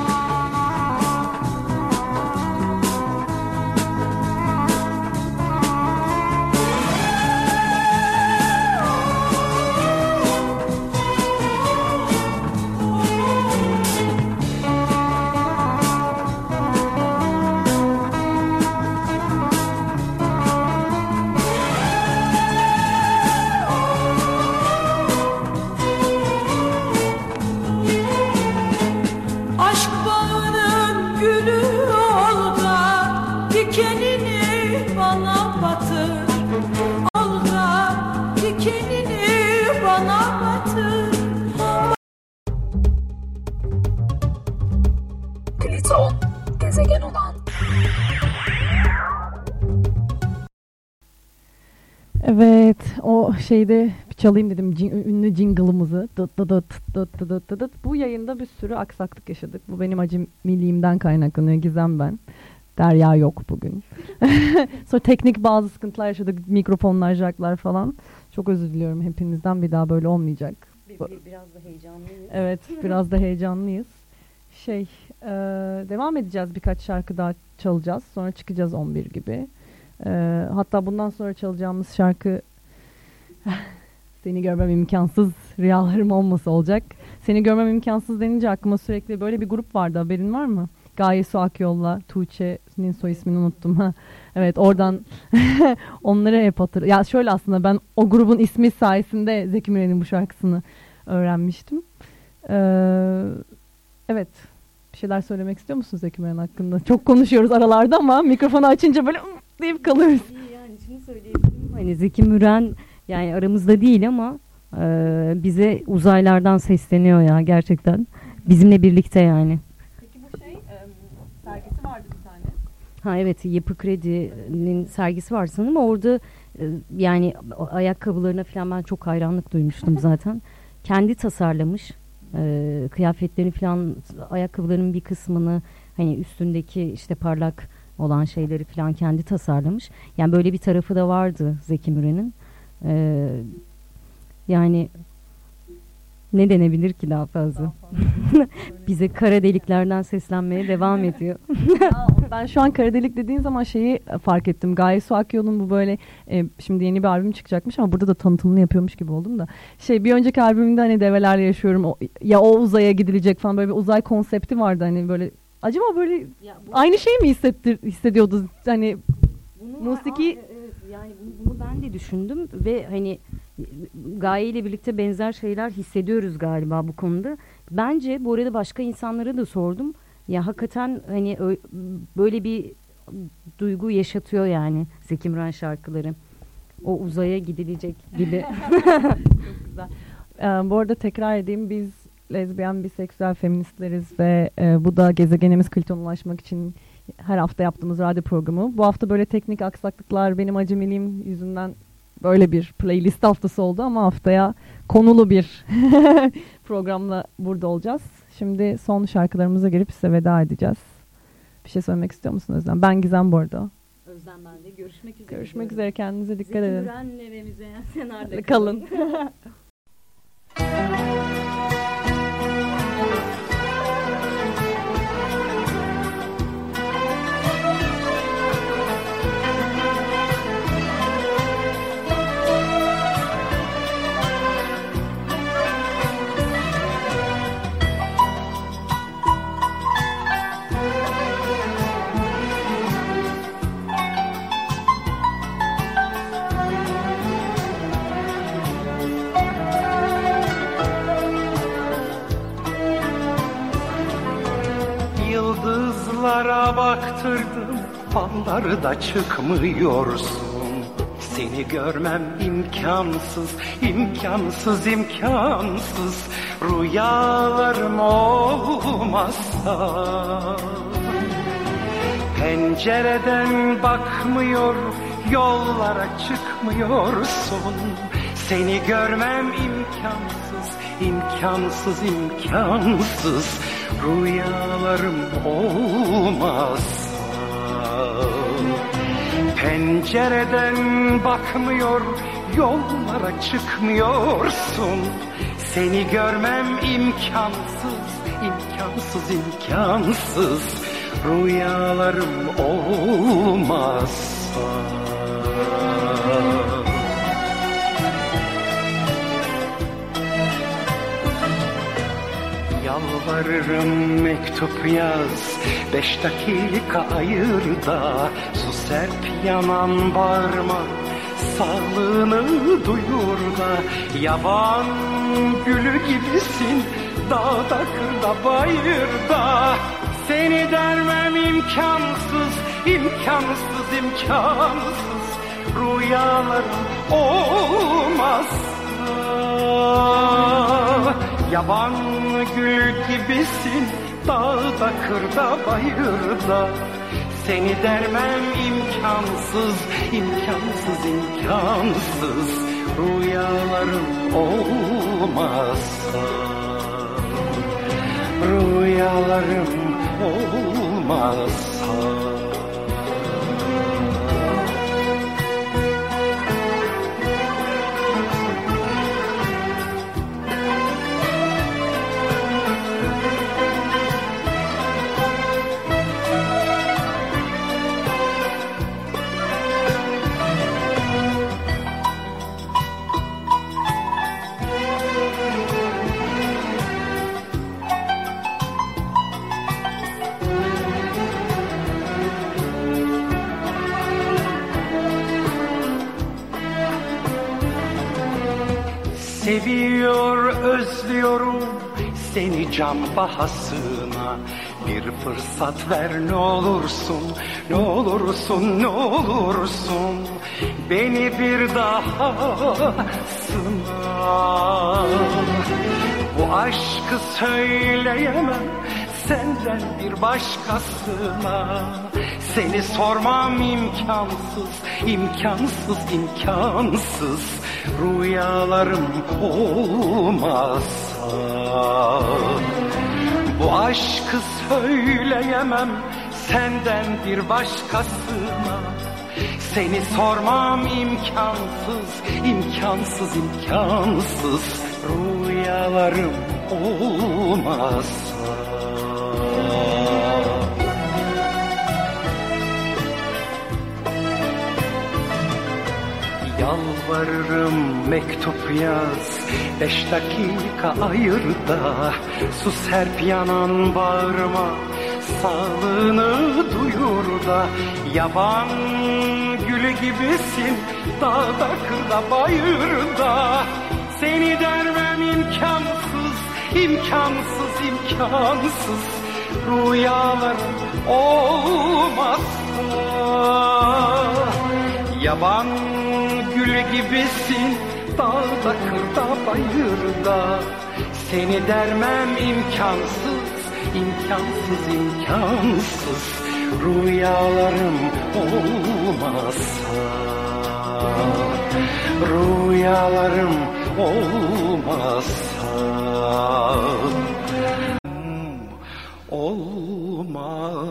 şeyde çalayım dedim cin- ünlü jingle'ımızı. Dıt dıt dıt dıt dıt dıt dıt. Bu yayında bir sürü aksaklık yaşadık. Bu benim acemiliğimden kaynaklanıyor. Gizem ben. Derya yok bugün. Sonra teknik bazı sıkıntılar yaşadık. Mikrofonlar, jacklar falan. Çok özür diliyorum hepinizden. Bir daha böyle olmayacak. Biraz da heyecanlıyım. Evet, biraz da heyecanlıyız. Şey, e, devam edeceğiz birkaç şarkı daha çalacağız. Sonra çıkacağız 11 gibi. E, hatta bundan sonra çalacağımız şarkı seni görmem imkansız rüyalarım olması olacak. Seni görmem imkansız denince aklıma sürekli böyle bir grup vardı haberin var mı? Gaye Su Akyol'la Tuğçe'nin soy ismini unuttum. Ha. Evet oradan onları hep hatır. Ya şöyle aslında ben o grubun ismi sayesinde Zeki Müren'in bu şarkısını öğrenmiştim. Ee, evet. Bir şeyler söylemek istiyor musun Zeki Müren hakkında? Çok konuşuyoruz aralarda ama mikrofonu açınca böyle deyip kalıyoruz. Yani şunu söyleyebilirim. Hani Zeki Müren yani aramızda değil ama e, bize uzaylardan sesleniyor ya gerçekten. Bizimle birlikte yani. Peki bu şey sergisi vardı bir tane. Ha evet Yapı Kredi'nin sergisi var sanırım. Orada e, yani ayakkabılarına falan ben çok hayranlık duymuştum zaten. Kendi tasarlamış e, kıyafetlerini falan ayakkabıların bir kısmını hani üstündeki işte parlak olan şeyleri falan kendi tasarlamış. Yani böyle bir tarafı da vardı Zeki Müren'in. E, yani ne denebilir ki daha fazla? Bize kara deliklerden seslenmeye devam ediyor. Aa, ben şu an kara delik dediğin zaman şeyi fark ettim. Gaye Su Akyol'un bu böyle e, şimdi yeni bir albüm çıkacakmış ama burada da tanıtımını yapıyormuş gibi oldum da. Şey bir önceki albümünde hani develerle yaşıyorum. O, ya o uzaya gidilecek falan böyle bir uzay konsepti vardı hani böyle acaba böyle aynı şey mi hissettir, hissediyordu hani musiki yani bunu, bunu ben de düşündüm ve hani Gaye ile birlikte benzer şeyler hissediyoruz galiba bu konuda. Bence bu arada başka insanlara da sordum. Ya hakikaten hani böyle bir duygu yaşatıyor yani Zeki Müren şarkıları. O uzaya gidilecek gibi. güzel. Ee, bu arada tekrar edeyim biz lezbiyen, biseksüel feministleriz ve e, bu da gezegenimiz Kliton'a ulaşmak için her hafta yaptığımız radyo programı. Bu hafta böyle teknik aksaklıklar benim acemiliğim yüzünden böyle bir playlist haftası oldu ama haftaya konulu bir programla burada olacağız. Şimdi son şarkılarımıza gelip size veda edeceğiz. Bir şey söylemek istiyor musun Özlem? Ben Gizem bu arada. Özlem ben de. Görüşmek üzere. Görüşmek diyorum. üzere. Kendinize dikkat Zeki edin. Müren'le ve Müzeyyen Senar'da Kalın. Yıldızlara baktırdım Fallarda çıkmıyorsun. Seni görmem imkansız imkansız imkansız. Rüyalarım olmazsa. Pencereden bakmıyor Yollara çıkmıyorsun. Seni görmem imkansız imkansız imkansız Rüyalarım olmazsa Pencereden bakmıyor Yollara çıkmıyorsun. Seni görmem imkansız imkansız imkansız. Rüyalarım olmazsa Yalvarırım mektup yaz Beş dakika ayır da Su serp yanan bağırma. Sağlığını duyur da Yaban gülü gibisin Dağda kırda bayırda Seni dermem imkansız imkansız imkansız Rüyalarım olmazsa. Yaban gül gibisin Dağda kırda bayırda. Seni dermem imkansız imkansız imkansız. Rüyalarım olmazsa. Rüyalarım olmazsa özlüyorum seni can bahasına Bir fırsat ver ne olursun, ne olursun, ne olursun. Beni bir daha sınav Bu aşkı söyleyemem senden bir başkasına. Seni sormam imkansız, imkansız, imkansız. Rüyalarım olmazsa Bu aşkı söyleyemem senden bir başkasına. Seni sormam imkansız, imkansız, imkansız. Rüyalarım olmazsa Yalvarırım mektup yaz Beş dakika ayır da Su serp yanan bağrıma Sağlığını duyur da Yaban gülü gibisin Dağda kırda bayırda Seni dermem imkansız imkansız imkansız Rüyalarım olmazsa Yaban gülü gibisin Dağda kırda bayırda. Seni dermem imkansız imkansız imkansız. Rüyalarım olmazsa Rüyalarım olmazsa Olmazsa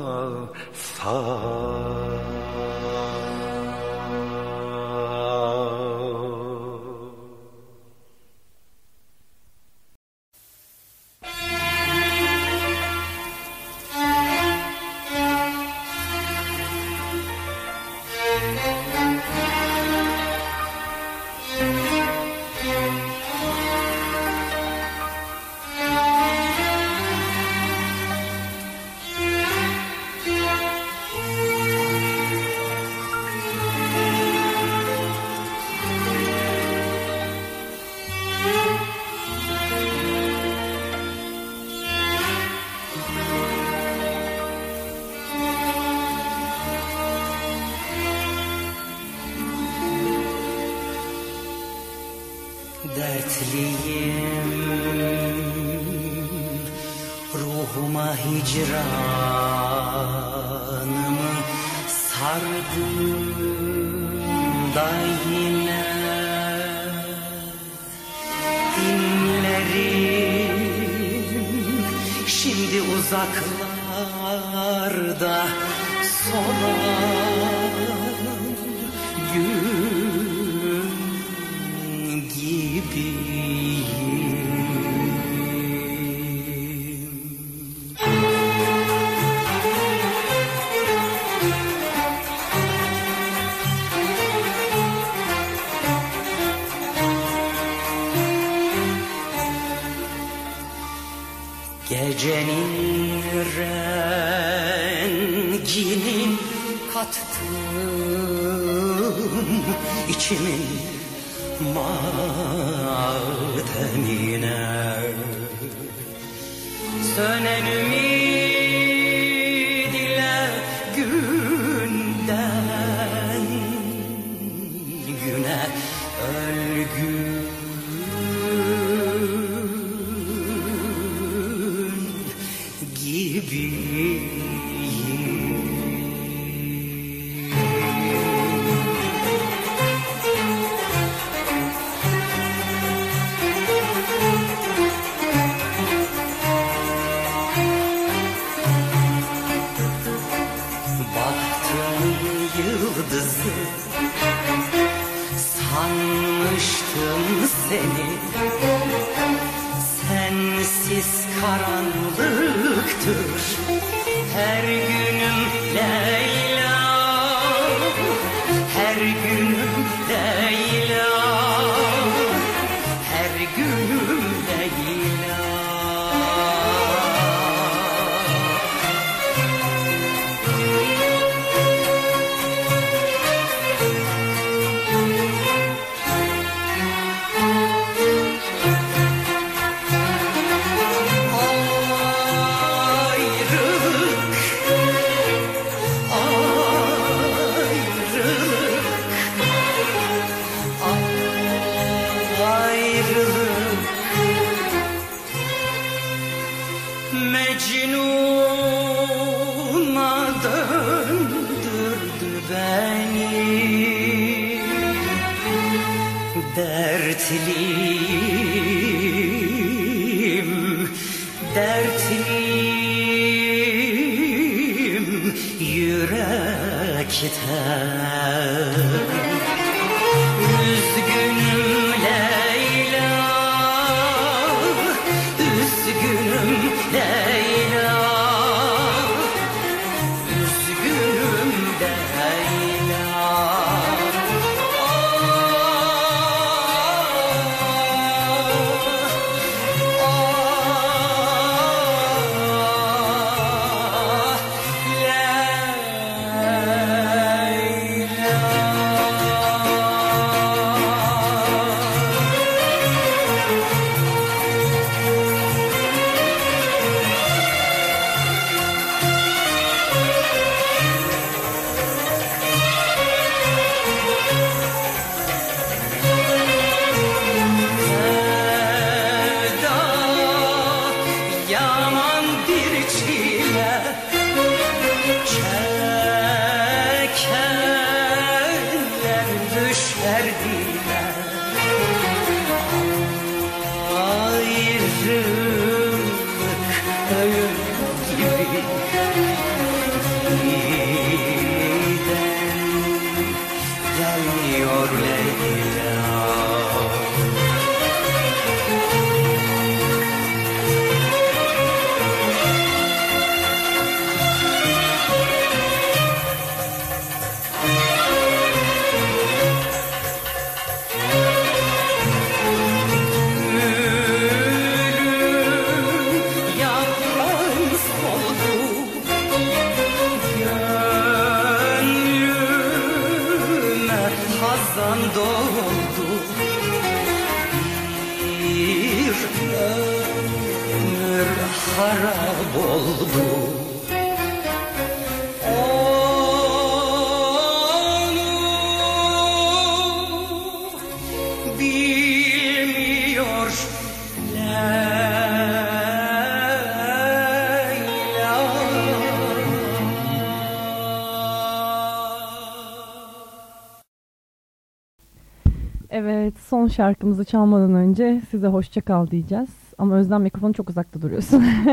Evet, son şarkımızı çalmadan önce size hoşça kal diyeceğiz. Ama Özlem mikrofonu çok uzakta duruyorsun.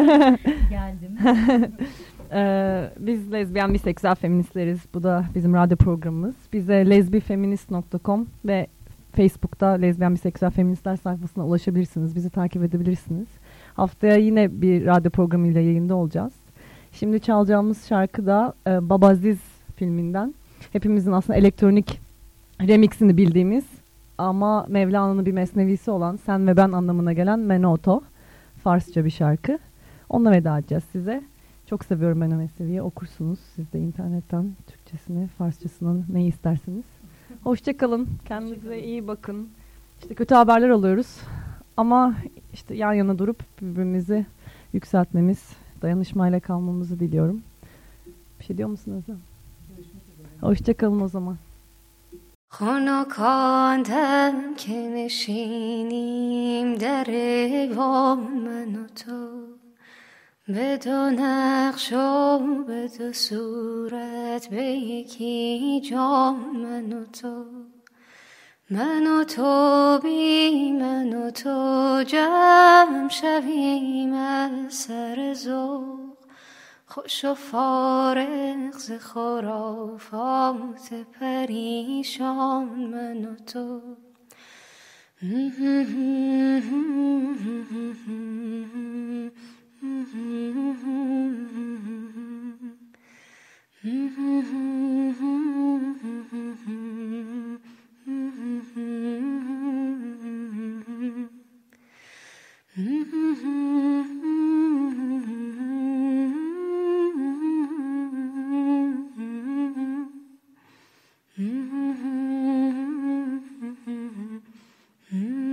Geldim. Ee, biz lezbiyen biseksüel feministleriz. Bu da bizim radyo programımız. Bize lesbifeminist.com ve Facebook'ta lezbiyen biseksüel feministler sayfasına ulaşabilirsiniz. Bizi takip edebilirsiniz. Haftaya yine bir radyo programıyla yayında olacağız. Şimdi çalacağımız şarkı da e, Babaziz filminden. Hepimizin aslında elektronik remixini bildiğimiz ama Mevlana'nın bir mesnevisi olan Sen ve Ben anlamına gelen Menoto. Farsça bir şarkı. Onunla veda edeceğiz size. Çok seviyorum ben o mesneviyi. Okursunuz siz de internetten Türkçesini, Farsçasını neyi isterseniz. Hoşçakalın. Kendinize iyi bakın. İşte kötü haberler alıyoruz. Ama işte yan yana durup birbirimizi yükseltmemiz, dayanışmayla kalmamızı diliyorum. Bir şey diyor musun Özlem? Hoşçakalın o zaman. خانکاندم که نشینیم در وام من و تو. به دو نقش و به دو صورت به یکی جام من و تو. من و تو بی من و تو جمع شویم از سر ذوق خوش و فارغ ز خرافات پریشان من و تو. Hmm.